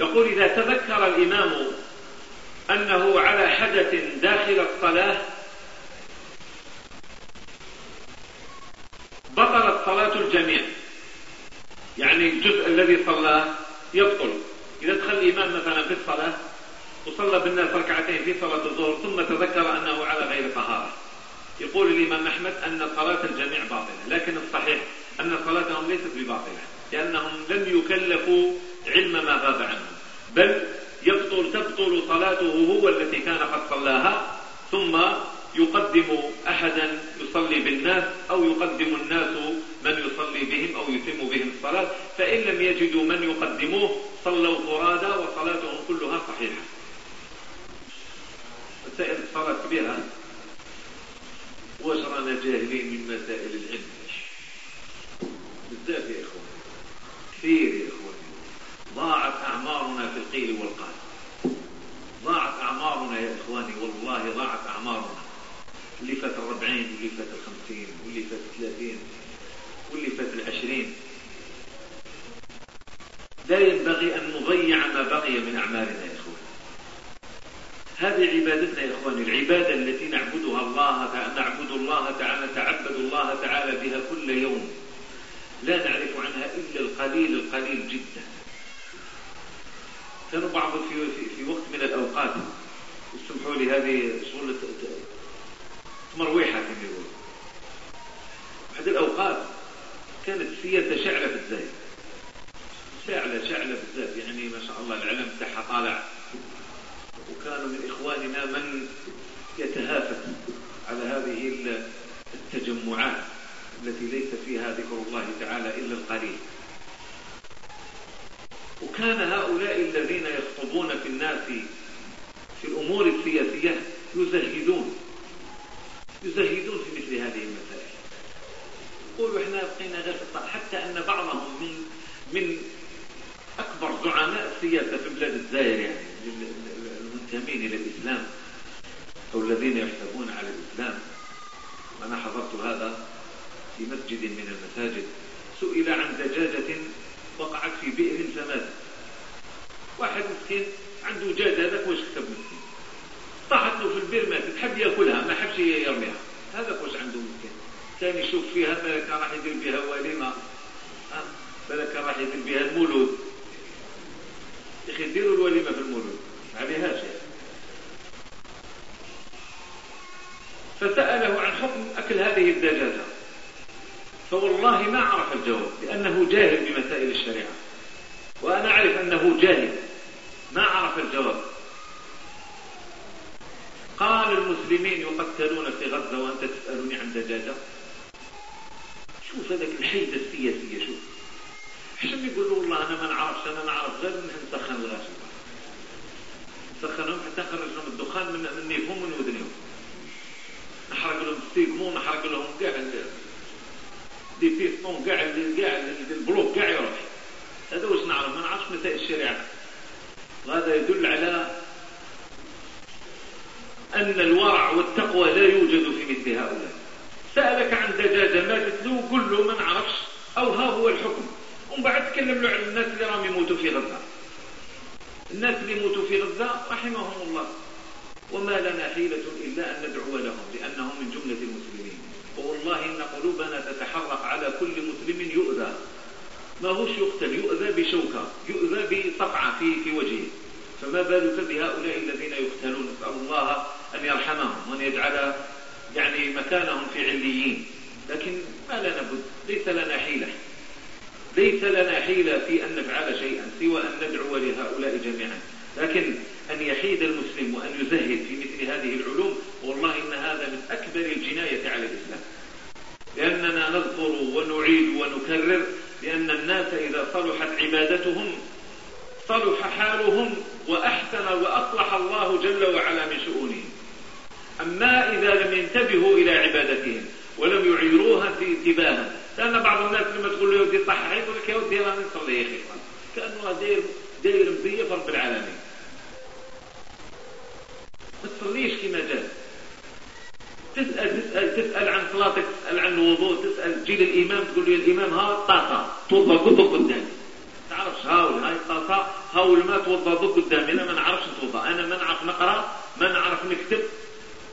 يقول إذا تذكر الإمام أنه على حدث داخل الصلاة بطلت صلاة الجميع. يعني الجزء الذي صلاه يبطل. إذا دخل الإمام مثلا في الصلاة وصلى بالناس ركعتين في صلاة الظهر ثم تذكر أنه على غير طهارة. يقول الإمام أحمد أن صلاة الجميع باطلة لكن الصحيح أن صلاتهم ليست بباطلة لأنهم لم يكلفوا علم ما غاب عنهم بل يبطل تبطل صلاته هو التي كان قد صلاها ثم يقدم أحدا يصلي بالناس أو يقدم الناس من يصلي بهم أو يتم بهم الصلاة فإن لم يجدوا من يقدموه صلوا فرادا وصلاتهم كلها صحيحة. مسائل الصلاة كبيرة واجرانا جاهلين من مسائل العلم. دافع يا اخوان كثير يا اخوان ضاعت أعمارنا في القيل والقال. ضاعت أعمارنا يا إخواني والله ضاعت أعمارنا. اللي فات الربعين واللي فات الخمسين واللي فات الثلاثين واللي فات العشرين. لا ينبغي أن نضيع ما بقي من أعمالنا يا إخواني. هذه عبادتنا يا إخواني العبادة التي نعبدها الله نعبد الله تعالى نتعبد الله تعالى بها كل يوم. لا نعرف عنها إلا القليل القليل جدا. كانوا بعض في, في, في وقت من الأوقات. اسمحوا لي هذه شغل مرويحة كما يقول. بعد الأوقات كانت سيادة شعلة بالزايد شعلة شعلة بالزايد يعني ما شاء الله العلم تحت طالع. وكانوا من إخواننا من يتهافت على هذه التجمعات. التي ليس فيها ذكر الله تعالى إلا القليل. وكان هؤلاء الذين يخطبون في الناس في الأمور السياسية يزهدون يزهدون في مثل هذه المسائل. يقولوا إحنا بقينا غير في حتى أن بعضهم من من أكبر زعماء السياسة في بلاد الزاير يعني المنتمين إلى الإسلام أو الذين يحسبون على الإسلام. وأنا حضرت هذا في مسجد من المساجد سئل عن دجاجة وقعت في بئر فمات واحد مسكين عنده جدادك واش كتب مسكين. طاحت له في البئر ما تحب يأكلها ما حبش يرميها. هذاك واش عنده مسكين. كان يشوف فيها بالك راح يدير بها وليمة بالك راح يدير بها المولود. يا أخي ديروا الوليمه في المولود. عليها شيء. فسأله عن حكم أكل هذه الدجاجة فوالله ما عرف الجواب لأنه جاهل بمسائل الشريعة. وأنا أعرف أنه جاهل. ما عرف الجواب. قال المسلمين يقتلون في غزة وأنت تسألني عن دجاجة؟ شوف هذاك الحيدة السياسية شوف. حشم يقولوا والله أنا ما نعرفش أنا نعرف غير نسخن الغاز سخنهم حتى خرجهم الدخان من نيفهم من ودنهم فيه طن كاع كاع البلوك كاع يروح هذا واش نعرف؟ ما نعرفش متى الشريعة وهذا يدل على أن الورع والتقوى لا يوجد في مثل هؤلاء. سألك عن دجاجة ماتت له قل له ما نعرفش أو ها هو الحكم. ومن بعد تكلم له عن الناس اللي راهم يموتوا في غزة. الناس اللي يموتوا في غزة رحمهم الله. وما لنا حيلة إلا أن ندعو لهم لأنهم من جملة المسلمين. والله إن قلوبنا تتحرق على كل مسلم يؤذى. ما هوش يقتل يؤذى بشوكة يؤذى بطقعة في, في وجهه. فما بالك بهؤلاء الذين يقتلون؟ نسأل الله أن يرحمهم وأن يجعل يعني مكانهم في عليين. لكن ما لنا بد ليس لنا حيلة. ليس لنا حيلة في أن نفعل شيئا سوى أن ندعو لهؤلاء جميعا. لكن أن يحيد المسلم وأن يزهد في مثل هذه العلوم والله إن هذا من أكبر الجناية على الإسلام. لأننا نذكر ونعيد ونكرر لأن الناس إذا صلحت عبادتهم صلح حالهم وأحسن وأصلح الله جل وعلا من شؤونهم. أما إذا لم ينتبهوا إلى عبادتهم ولم يعيروها في انتباها لأن بعض الناس لما تقول له يودي صح يقول لك يودي أنا نصلي يا أخي. كأنه داير داير مزية في رب العالمين. ما تصليش كما جاز تسأل تسأل تسأل عن صلاتك تسأل عن الوضوء تسأل تجي للإمام تقول له الإمام ها الطاسة توضى قدو قدامي. تعرفش هاول؟ هاي الطاسة هاول ما توضى ضد قدامي أنا ما نعرفش توضى أنا ما نعرف نقرأ ما نعرف نكتب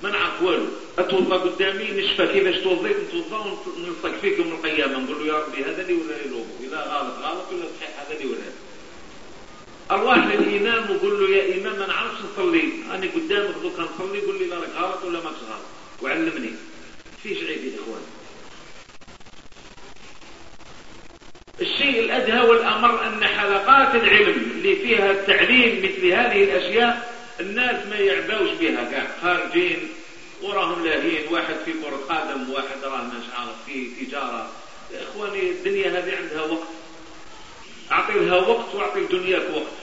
ما نعرف والو. أتوضى قدامي نشفى كيفاش توضيت نتوضى ونلصق فيكم القيامة. نقول له يا ربي هذا لي ولا لي الوضوء إذا غلط غلط ولا صحيح هذا لي ولا لي. أرواح للإمام وقول له يا إمام ما نعرفش نصلي. أنا قدامك دوكا نصلي قول لي لا راك غلط ولا ماكش غلط. وعلمني فيش عيب يا إخوان الشيء الأدهى والأمر أن حلقات العلم اللي فيها التعليم مثل هذه الأشياء الناس ما يعباوش بها كاع خارجين وراهم لاهين واحد في كرة قدم واحد راه مش عارف في تجارة. يا إخواني الدنيا هذه عندها وقت. أعطي لها وقت وأعطي الدنيا وقت.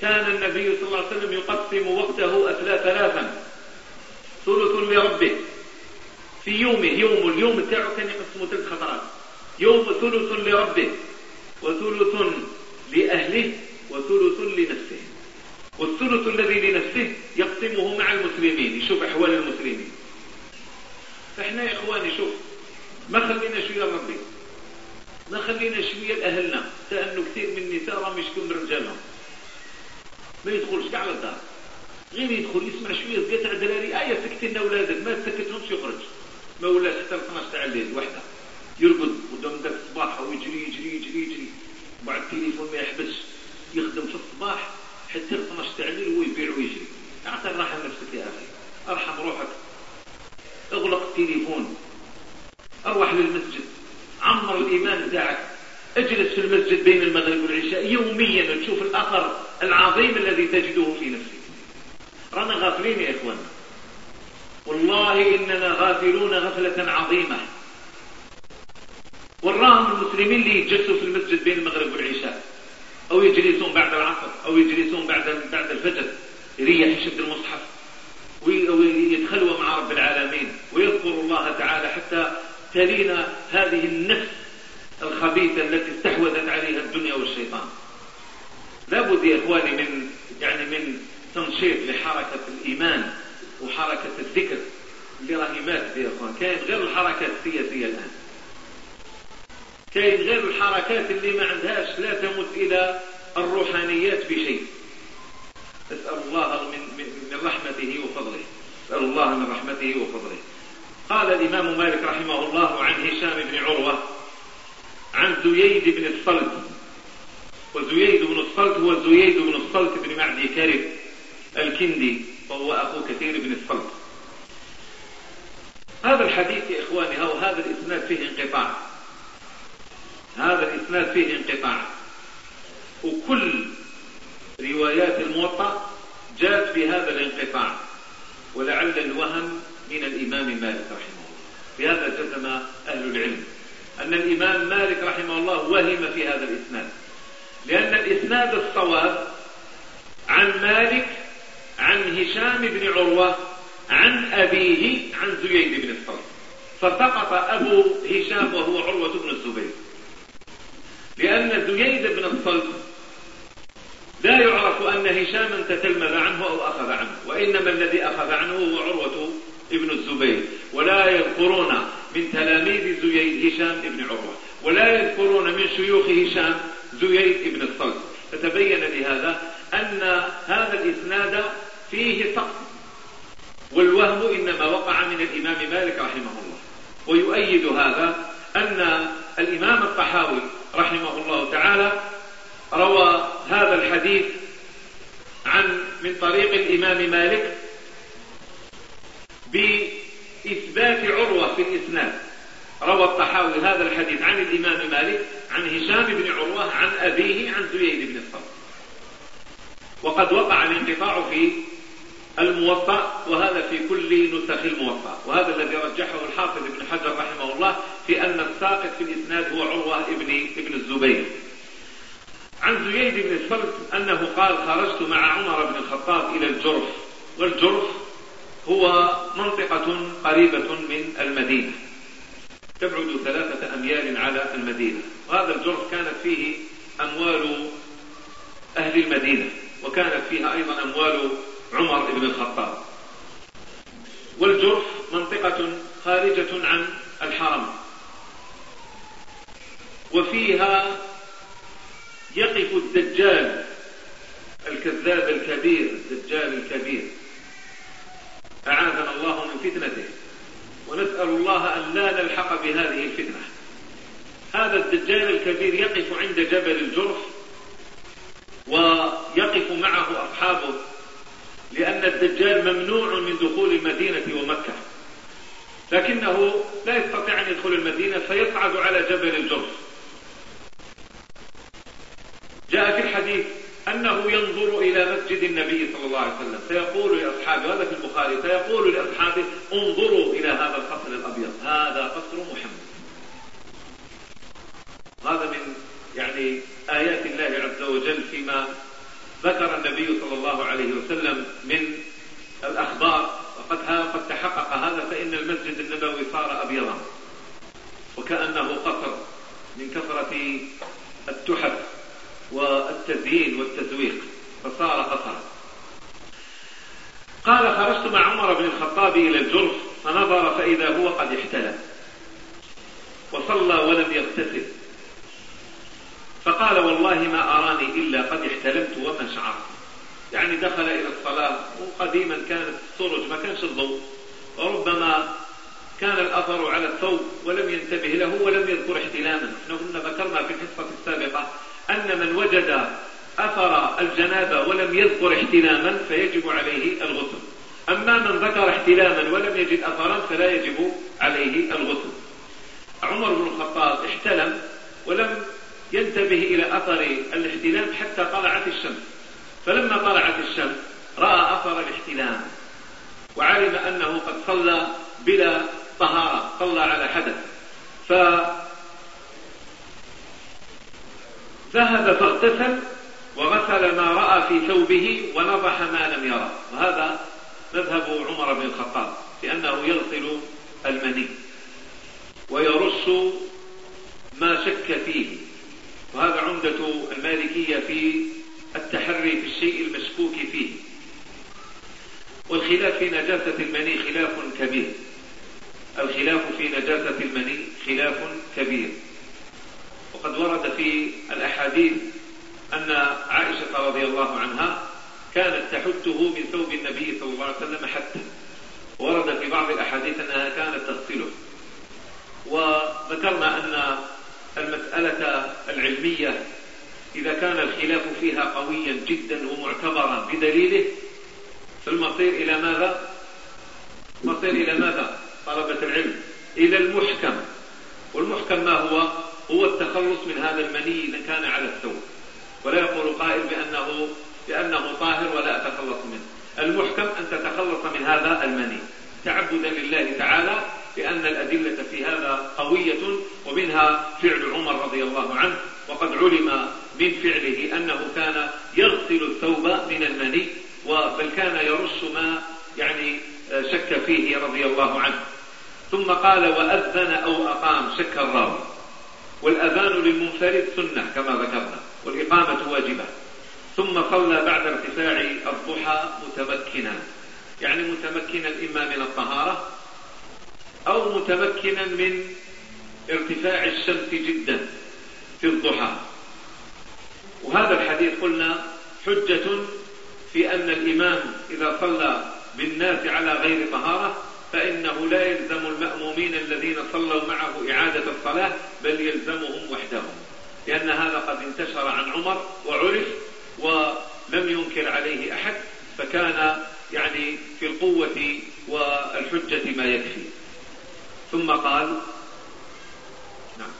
كان النبي صلى الله عليه وسلم يقسم وقته أثلاثا ثلث لربه في يومه يوم اليوم تاعه كان يقسمه ثلث خطرات يوم ثلث لربه وثلث لأهله وثلث لنفسه. والثلث الذي لنفسه يقسمه مع المسلمين. يشوف أحوال المسلمين. فإحنا يا إخواني شوف ما خلينا شوية ربي ما خلينا شوية لأهلنا لأنه كثير من النساء راه مش كم رجالهم. ما يدخلش كاع للدار. غير يدخل يسمع شوية زقيت على دراري آه، ايا سكتين أولادك ما سكتهمش يخرج. ما ولا حتى 12 تاع الليل وحده يرقد قدام داك الصباح ويجري يجري يجري يجري بعد التليفون ما يحبسش. يخدم في الصباح حتى 12 تاع الليل هو يبيع ويجري. اعطي الراحة لنفسك يا أخي. أرحم روحك. أغلق التليفون. أروح للمسجد. عمر الإيمان تاعك أجلس في المسجد بين المغرب والعشاء يوميا تشوف الأثر العظيم الذي تجده في نفسك. رانا غافلين يا اخوانا والله إننا غافلون غفلة عظيمة. وراهم المسلمين اللي يتجلسوا في المسجد بين المغرب والعشاء أو يجلسون بعد العصر أو يجلسون بعد بعد الفجر يريح يشد المصحف ويتخلوا مع رب العالمين ويذكر الله تعالى حتى تلين هذه النفس الخبيثة التي استحوذت عليها الدنيا والشيطان. لابد يا إخواني من يعني من تنشيط لحركة الإيمان وحركة الذكر اللي راهي ماتت يا أخوان. كاين غير الحركات السياسية الآن. كاين غير الحركات اللي ما عندهاش لا تمت إلى الروحانيات بشيء. أسأل الله من, من رحمته وفضله. أسأل الله من رحمته وفضله. قال الإمام مالك رحمه الله عن هشام بن عروة عن زييد بن الصلت. وزييد بن الصلت هو زييد بن الصلت بن معدي كرب. الكندي وهو أخو كثير بن الصلب هذا الحديث يا إخواني هو هذا الإسناد فيه انقطاع. هذا الإسناد فيه انقطاع. وكل روايات الموطأ جاءت بهذا الانقطاع ولعل الوهم من الإمام مالك رحمه الله. بهذا جزم أهل العلم أن الإمام مالك رحمه الله وهم في هذا الإسناد. لأن الإسناد الصواب عن مالك هشام بن عروة عن أبيه عن زياد بن الحر فسقط أبو هشام وهو عروة بن الزبير. لأن زياد بن الصلب لا يعرف أن هشاما تتلمذ عنه أو أخذ عنه وإنما الذي أخذ عنه هو عروة ابن الزبير. ولا يذكرون من تلاميذ زيد هشام بن عروة ولا يذكرون من شيوخ هشام زيد بن الصلب فتبين لهذا أن هذا الإسناد فيه سقف والوهم إنما وقع من الإمام مالك رحمه الله. ويؤيد هذا أن الإمام الطحاوي رحمه الله تعالى روى هذا الحديث عن من طريق الإمام مالك بإثبات عروة في الإسناد. روى الطحاوي هذا الحديث عن الإمام مالك عن هشام بن عروة عن أبيه عن زيد بن الصبر وقد وقع الانقطاع في الموطأ وهذا في كل نسخ الموطأ وهذا الذي رجحه الحافظ ابن حجر رحمه الله في أن الساقط في الإسناد هو عروة ابن, ابن الزبير. عن زييد بن الفرد أنه قال خرجت مع عمر بن الخطاب إلى الجرف. والجرف هو منطقة قريبة من المدينة. تبعد ثلاثة أميال على المدينة. وهذا الجرف كانت فيه أموال أهل المدينة. وكانت فيها أيضا أموال عمر بن الخطاب. والجرف منطقة خارجة عن الحرم. وفيها يقف الدجال الكذاب الكبير الدجال الكبير. أعاذنا الله من فتنته. ونسأل الله أن لا نلحق بهذه الفتنة. هذا الدجال الكبير يقف عند جبل الجرف ويقف معه أصحابه. لأن الدجال ممنوع من دخول المدينة ومكة. لكنه لا يستطيع أن يدخل المدينة فيصعد على جبل الجرس. جاء في الحديث أنه ينظر إلى مسجد النبي صلى الله عليه وسلم فيقول لأصحابه هذا في البخاري فيقول لأصحابه انظروا إلى هذا القصر الأبيض هذا قصر محمد. هذا من يعني آيات الله عز وجل فيما ذكر النبي صلى الله عليه وسلم من الأخبار وقد قد تحقق هذا فإن المسجد النبوي صار أبيضا وكأنه قصر من كثرة التحف والتزيين والتزويق فصار قصرا. قال خرجت مع عمر بن الخطاب إلى الجرف فنظر فإذا هو قد احتلم وصلى ولم يغتسل. فقال والله ما أراني إلا قد احتلمت وما شعرت. يعني دخل إلى الصلاة وقديما كانت السرج ما كانش الضوء. ربما كان الأثر على الثوب ولم ينتبه له ولم يذكر احتلاما. نحن كنا ذكرنا في الحصة السابقة أن من وجد أثر الجنابة ولم يذكر احتلاما فيجب عليه الغسل. أما من ذكر احتلاما ولم يجد أثرا فلا يجب عليه الغسل. عمر بن الخطاب احتلم ولم ينتبه إلى أثر الاحتلام حتى طلعت الشمس. فلما طلعت الشمس رأى أثر الاحتلام وعلم أنه قد صلى بلا طهارة صلى على حدث. فذهب فاغتسل وغسل ما رأى في ثوبه ونضح ما لم يرى. وهذا مذهب عمر بن الخطاب لأنه يغسل المني ويرش ما شك فيه. وهذا عمدة المالكية في التحري في الشيء المشكوك فيه. والخلاف في نجاسة المني خلاف كبير. الخلاف في نجاسة المني خلاف كبير. وقد ورد في الأحاديث أن عائشة رضي الله عنها كانت تحته من ثوب النبي صلى الله عليه وسلم حتى. ورد في بعض الأحاديث أنها كانت تغسله. وذكرنا أن المسألة العلمية. إذا كان الخلاف فيها قويا جدا ومعتبرا بدليله فالمصير إلى ماذا؟ مصير إلى ماذا؟ طلبة العلم. إلى المحكم. والمحكم ما هو؟ هو التخلص من هذا المني إذا كان على الثوب. ولا يقول قائل بأنه, بأنه طاهر ولا أتخلص منه. المحكم أن تتخلص من هذا المني. تعبدا لله تعالى لأن الأدلة في هذا قوية ومنها فعل عمر رضي الله عنه وقد علم من فعله أنه كان يغسل الثوب من المني بل كان يرش ما يعني شك فيه رضي الله عنه. ثم قال وأذن أو أقام شك الراوي. والأذان للمنفرد سنة كما ذكرنا والإقامة واجبة. ثم صلى بعد ارتفاع الضحى متمكنا يعني متمكنا إما من الطهارة أو متمكنا من ارتفاع الشمس جدا في الضحى. وهذا الحديث قلنا حجة في أن الإمام إذا صلى بالناس على غير طهارة فإنه لا يلزم المأمومين الذين صلوا معه إعادة الصلاة بل يلزمهم وحدهم. لأن هذا قد انتشر عن عمر وعرف ولم ينكر عليه أحد فكان يعني في القوة والحجة ما يكفي. ثم قال نعم.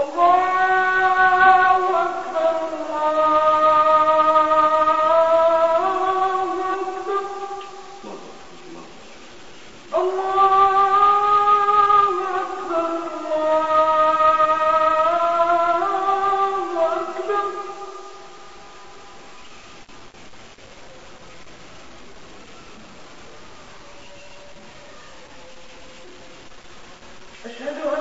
الله أكبر الله أشهد أن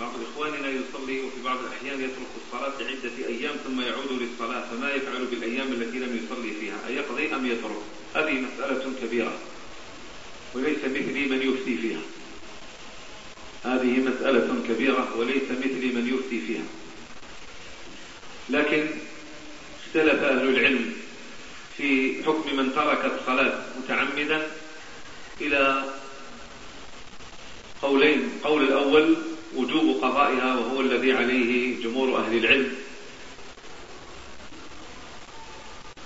بعض إخواننا يصلي وفي بعض الأحيان يترك الصلاة لعدة أيام ثم يعود للصلاة فما يفعل بالأيام التي لم يصلي فيها؟ أيقضي أم يترك؟ هذه مسألة كبيرة وليس مثلي من يفتي فيها. هذه مسألة كبيرة وليس مثلي من يفتي فيها. لكن اختلف أهل العلم في حكم من ترك الصلاة متعمدا إلى قولين قول الأول وجوب قضائها وهو الذي عليه جمهور أهل العلم.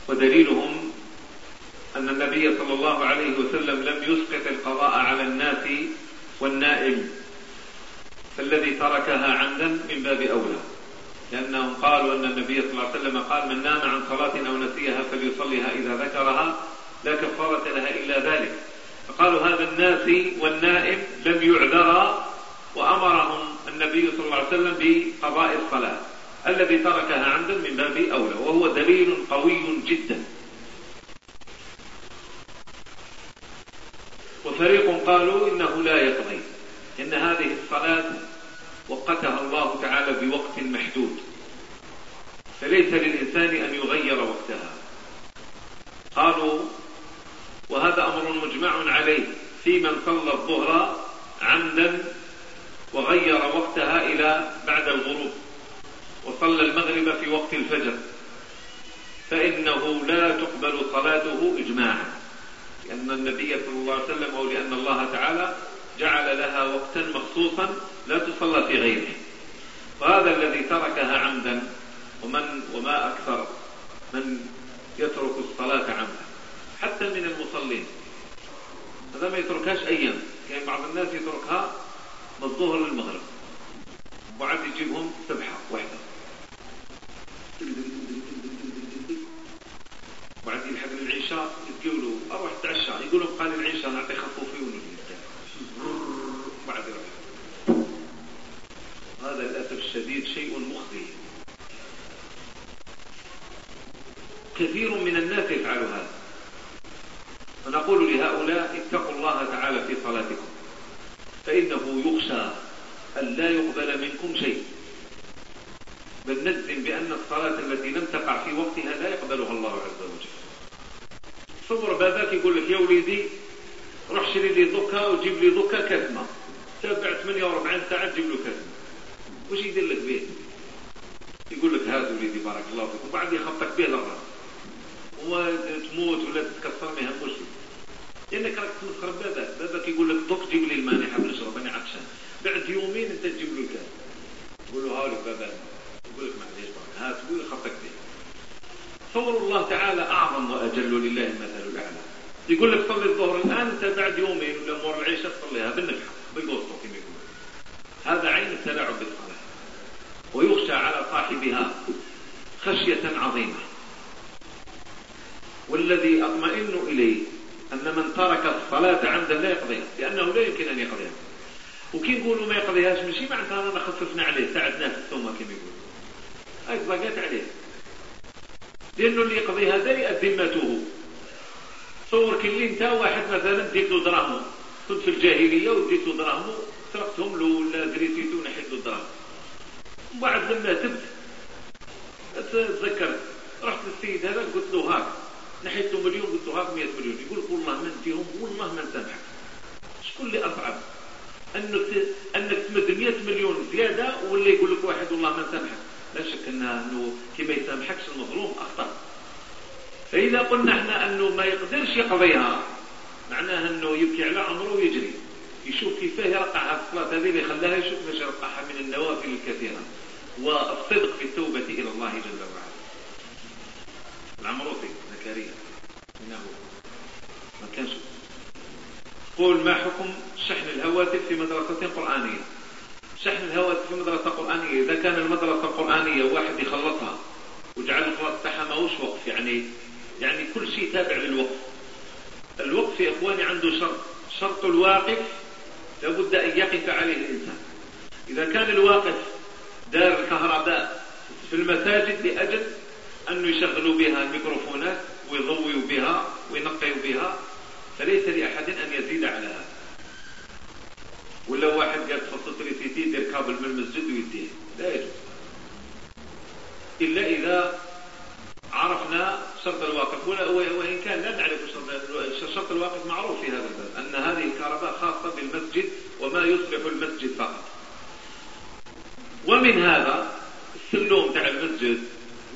ودليلهم أن النبي صلى الله عليه وسلم لم يسقط القضاء على الناس والنائم فالذي تركها عمدا من باب أولى لأنهم قالوا أن النبي صلى الله عليه وسلم قال من نام عن صلاة أو نسيها فليصليها إذا ذكرها لا كفارة لها إلا ذلك. فقالوا هذا الناس والنائم لم يعذر وأمرهم النبي صلى الله عليه وسلم بقضاء الصلاة. الذي تركها عمدا من باب أولى وهو دليل قوي جدا. وفريق قالوا إنه لا يقضي. إن هذه الصلاة وقتها الله تعالى بوقت محدود. فليس للإنسان أن يغير وقتها. قالوا وهذا أمر مجمع عليه. في من صلى الظهر عمدا وغير وقتها إلى بعد الغروب وصلى المغرب في وقت الفجر. فإنه لا تقبل صلاته إجماعا لأن النبي صلى الله عليه وسلم أو لأن الله تعالى جعل لها وقتا مخصوصا لا تصلى في غيره. وهذا الذي تركها عمدا ومن وما أكثر من يترك الصلاة عمدا حتى من المصلين. هذا ما يتركهاش أيام كان يعني بعض الناس يتركها بالظهر للمغرب. وبعد يجيبهم سبحة واحدة. وبعد يلحق العشاء يقولوا أروح اتعشى يقولوا قال العشاء نعطي خطوفي ونجي وبعد يروح. هذا للأسف الشديد شيء مخزي. كثير من الناس يفعل هذا. فنقول لهؤلاء اتقوا الله تعالى في صلاتكم. فإنه يخشى أن لا يقبل منكم شيء. بل نجزم بأن الصلاة التي لم تقع في وقتها لا يقبلها الله عز وجل. صبر باباك يقول لك يا وليدي روح شري لي ذكا وجيب لي ذكا كثمة تابع 48 ساعة تجيب له كثمة وش يدير لك به يقول لك هذا وليدي بارك الله فيك. وبعد يخطك به للراس وتموت ولا تتكسر ما وشي لانك راك تنخر باباك بابك يقول لك دوك جيب لي المانحه أنا حاب نشرب أنا عطشان بعد يومين أنت تجيب له الكاس تقول له هاولك بابا يقول لك معليش ها تقول خطك به فور الله تعالى أعظم وأجل لله المثل الأعلى. يقول لك صلي الظهر الآن أنت بعد يومين ولا مور العيشة تصليها بالنفحه بالقصة كما يقول. هذا عين التلاعب بالصلاة. ويخشى على صاحبها خشية عظيمة. والذي أطمئن إليه أن من ترك الصلاة عمدا لا يقضيها لأنه لا يمكن أن يقضيها وكي نقولوا ما يقضيهاش ماشي معناتها رانا خففنا عليه ساعدناه في الثومة كما يقولوا هاي ضاقات عليه. لأنه اللي يقضيها داري ذمته تصور كلي انت واحد مثلا ديت له دراهمه. كنت في الجاهلية وديت له دراهمه سرقتهم له ولا دريتيته ونحيت له الدراهم. بعد لما تبت تذكرت رحت للسيد هذا قلت له هاك. نحيت مليون قلت هاك 100 مليون. يقول قول مهما فيهم قول مهما نسامحك شكون اللي اصعب أنك أنك تمد 100 مليون زيادة ولا يقول لك واحد والله ما نسامحك لا شك أنه كي ما يسامحكش المظلوم اخطر فإذا قلنا إحنا أنه ما يقدرش يقضيها معناها أنه يبكي على عمره ويجري. يشوف كيفاه يرقعها في الصلاة هذه اللي خلاها يشوف كيفاش يرقعها من النوافل الكثيرة. والصدق في التوبة إلى الله جل وعلا. العمروسي الشريعة. إنه كانش قول ما حكم شحن الهواتف في مدرسة قرآنية؟ شحن الهواتف في مدرسة قرآنية إذا كان المدرسة القرآنية واحد يخلطها وجعل تحتها تاعها ماهوش وقف يعني يعني كل شيء تابع للوقف. الوقف يا إخواني عنده شرط. شرط الواقف لابد أن يقف عليه الإنسان. إذا كان الواقف دار الكهرباء في المساجد لأجل انه يشغلوا بها الميكروفونات ويضوي بها وينقي بها. فليس لأحد أن يزيد على هذا. ولا واحد قال تفصل لي سيتي دير كابل من المسجد ويديه. لا يجوز. إلا إذا عرفنا شرط الواقف. وإن كان لا نعرف شرط الواقف معروف في هذا الباب. أن هذه الكهرباء خاصة بالمسجد وما يصبح المسجد فقط. ومن هذا السلوم تاع المسجد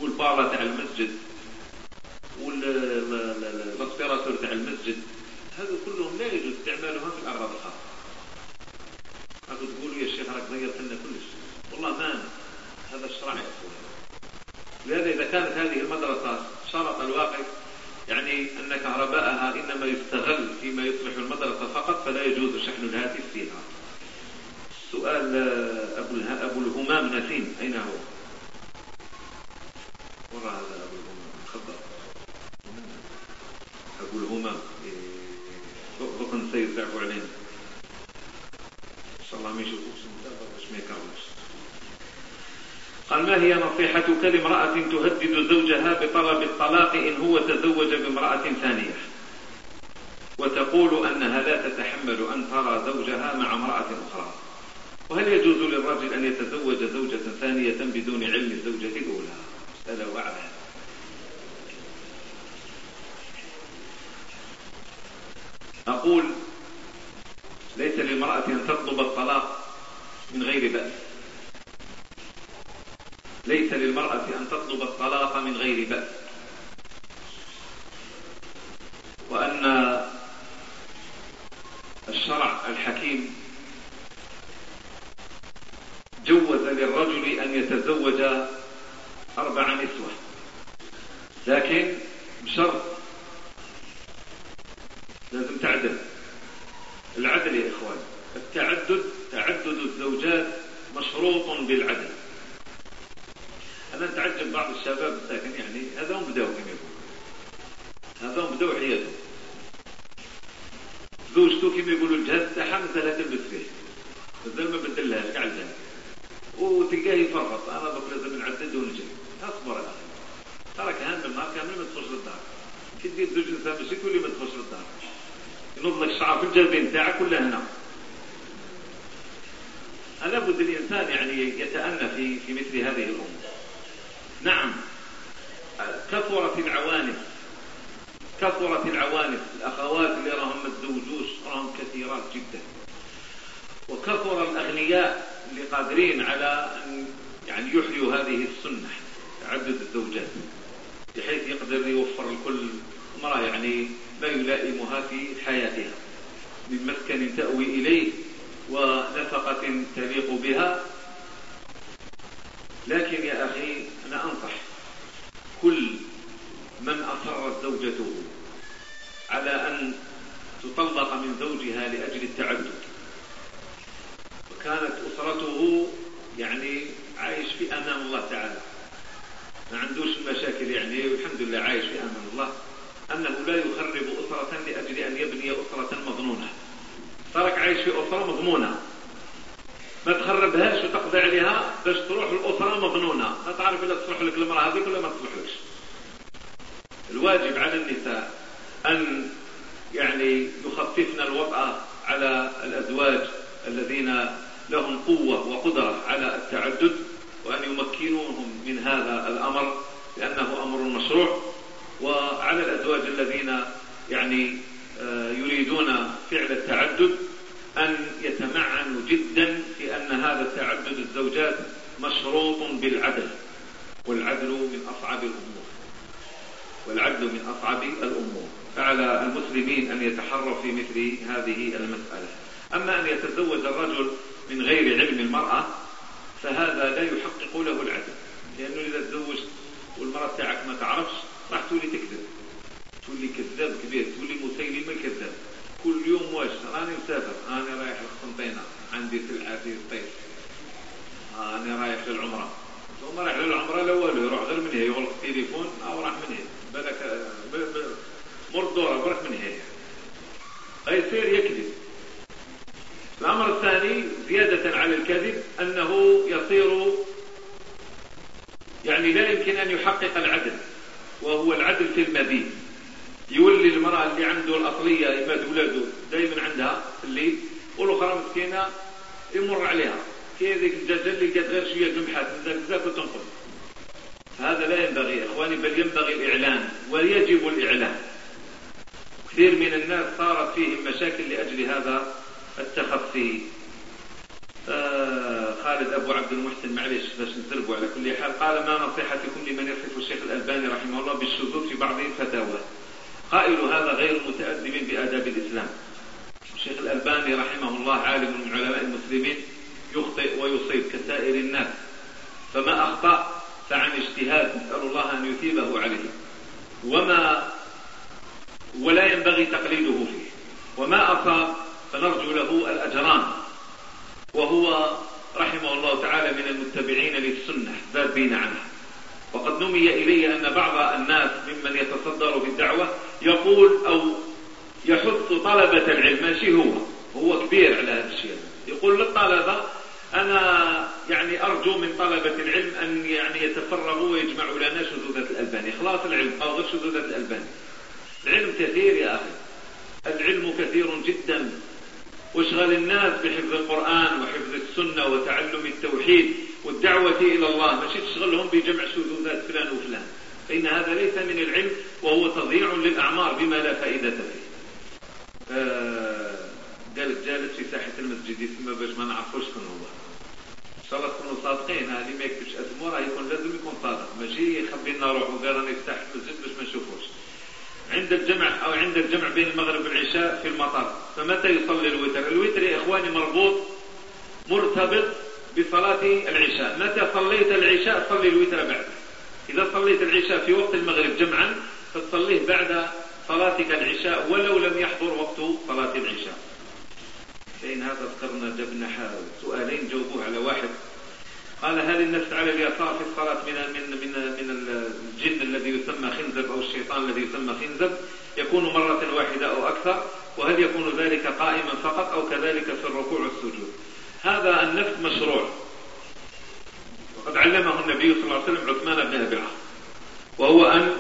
والبارة تاع المسجد والاسبيراتور تاع المسجد. هذو كلهم لا يجوز. استعمالها في الاعراض الخاصه راكم تقولوا يا شيخ راك غيرت لنا كلش. والله ما هذا الشرع يقول؟ لهذا إذا كانت هذه المدرسة شرط الواقع يعني أن كهرباءها إنما يستغل فيما يصلح المدرسة فقط فلا يجوز شحن الهاتف فيها. سؤال آه، أبو الهمام نسيم أين هو؟ ورا هذا أبو الهمام. تقول هما ركن السيد تعفو علينا صلى الله عليه وسلم قال ما هي نصيحتك لامرأة تهدد زوجها بطلب الطلاق إن هو تزوج بامرأة ثانية؟ وتقول أنها لا تتحمل أن ترى زوجها مع امرأة أخرى. وهل يجوز للرجل أن يتزوج زوجة ثانية بدون علم الزوجة الأولى؟ مسألة وعلى أقول ليس للمرأة أن تطلب الطلاق من غير بأس. ليس للمرأة أن تطلب الطلاق من غير بأس. وأن الشرع الحكيم جوز للرجل أن يتزوج أربع نسوة. لكن من أصعب الأمور. فعلى المسلمين أن يتحروا في مثل هذه المسألة. أما أن يتزوج الرجل من غير علم المرأة فهذا لا يحقق له العدل. لأنه إذا تزوجت والمرأة تاعك ما تعرفش راح تولي تكذب. تولي كذاب كبير تولي مسيلمة كذاب كل يوم واش راني مسافر راني رايح للقنطينة عندي سلعة في الطيف راني رايح للعمرة. ثم رايح للعمرة لا والو يروح غير من هي يغلق التليفون أو راح من هي برضو عبرك من هيك فيصير يكذب الأمر الثاني زيادة على الكذب أنه يصير يعني لا يمكن أن يحقق العدل وهو العدل في المبيت يولي المرأة اللي عنده الأصلية إباد ولاده دائما عندها اللي والأخرى مسكينة يمر عليها. كي ذيك الدجاجة اللي قد غير شوية جمحات تنزل تنقل. هذا لا ينبغي يا إخواني بل ينبغي الإعلان ويجب الإعلان. كثير من الناس صارت فيهم مشاكل لأجل هذا التخفي آه، خالد أبو عبد المحسن معلش باش نتربو على كل حال قال ما نصيحتكم لمن يصف الشيخ الألباني رحمه الله بالشذوذ في بعض الفتاوى؟ قائل هذا غير متأدب بآداب الإسلام. الشيخ الألباني رحمه الله عالم من علماء المسلمين يخطئ ويصيب كسائر الناس. فما أخطأ فعن اجتهاد نسأل الله أن يثيبه عليه. وما ولا ينبغي تقليده فيه. وما أصاب فنرجو له الأجران. وهو رحمه الله تعالى من المتبعين للسنة ذابين عنها وقد نمي إلي أن بعض الناس ممن يتصدر في الدعوة يقول أو يحث طلبة العلم. ماشي هو؟ هو كبير على هذا الشيء. يقول للطلبة أنا يعني أرجو من طلبة العلم أن يعني يتفرغوا ويجمعوا لنا شذوذة الألباني. خلاص العلم أو غير شذوذة الألباني. العلم كثير يا أخي. العلم كثير جدا. واشغل الناس بحفظ القرآن وحفظ السنة وتعلم التوحيد والدعوة إلى الله. ماشي تشغلهم بجمع شذوذات فلان وفلان. فإن هذا ليس من العلم وهو تضييع للأعمار بما لا فائدة فيه. آه، قالت جالس في ساحة المسجد يسمى باش ما نعرفوش كن هو. إن شاء الله تكونوا صادقين. اللي ما يكتبش أسمه راه يكون لازم يكون صادق. ماشي يخبي لنا روحه وقال راني في ساحة المسجد باش ما نشوفوش. عند الجمع أو عند الجمع بين المغرب والعشاء في المطار فمتى يصلي الوتر؟ الوتر يا إخواني مربوط مرتبط بصلاة العشاء. متى صليت العشاء؟ صلي الوتر بعد. إذا صليت العشاء في وقت المغرب جمعا فتصليه بعد صلاتك العشاء ولو لم يحضر وقت صلاة العشاء. فإن هذا ذكرنا جبنا حال. سؤالين جاوبوه على واحد. قال هل النفس على اليسار في الصلاة من من من من الجن الذي يسمى خنزب أو الشيطان الذي يسمى خنزب يكون مرة واحدة أو أكثر وهل يكون ذلك قائما فقط أو كذلك في الركوع والسجود؟ هذا النفس مشروع. وقد علمه النبي صلى الله عليه وسلم عثمان بن أبي وهو أن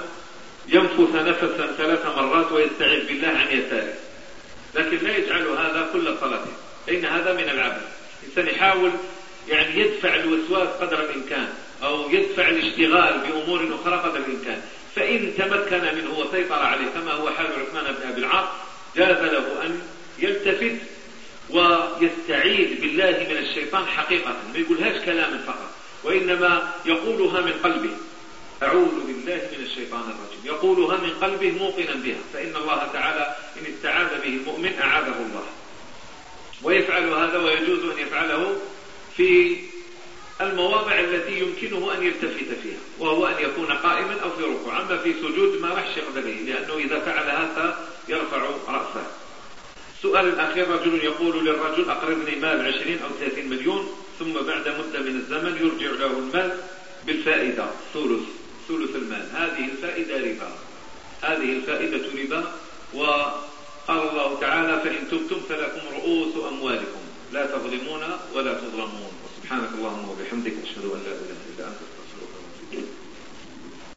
ينفث نفسا ثلاث مرات ويستعذ بالله عن يساره. لكن لا يجعل هذا كل صلاته. فإن هذا من العبد الإنسان يحاول يعني يدفع الوسواس قدر الإمكان أو يدفع الاشتغال بأمور أخرى قدر الإمكان. فإن تمكن منه وسيطر عليه كما هو حال عثمان بن أبي العاص جاز له أن يلتفت ويستعيذ بالله من الشيطان حقيقة ما يقولهاش كلاما فقط وإنما يقولها من قلبه. أعوذ بالله من الشيطان الرجيم. يقولها من قلبه موقنا بها. فإن الله تعالى إن استعاذ به المؤمن أعاذه الله. ويفعل هذا ويجوز أن يفعله في المواضع التي يمكنه أن يلتفت فيها وهو أن يكون قائما أو في ركوع. أما في سجود ما رحش قدميه لأنه إذا فعل هذا يرفع رأسه. السؤال الأخير رجل يقول للرجل أقرضني مال 20 أو 30 مليون ثم بعد مدة من الزمن يرجع له المال بالفائدة ثلث ثلث المال. هذه الفائدة ربا. هذه الفائدة ربا. وقال الله تعالى فإن تبتم فلكم رؤوس أموالكم. لا تظلمون ولا تظلمون. سبحانك اللهم وبحمدك أشهد أن لا إله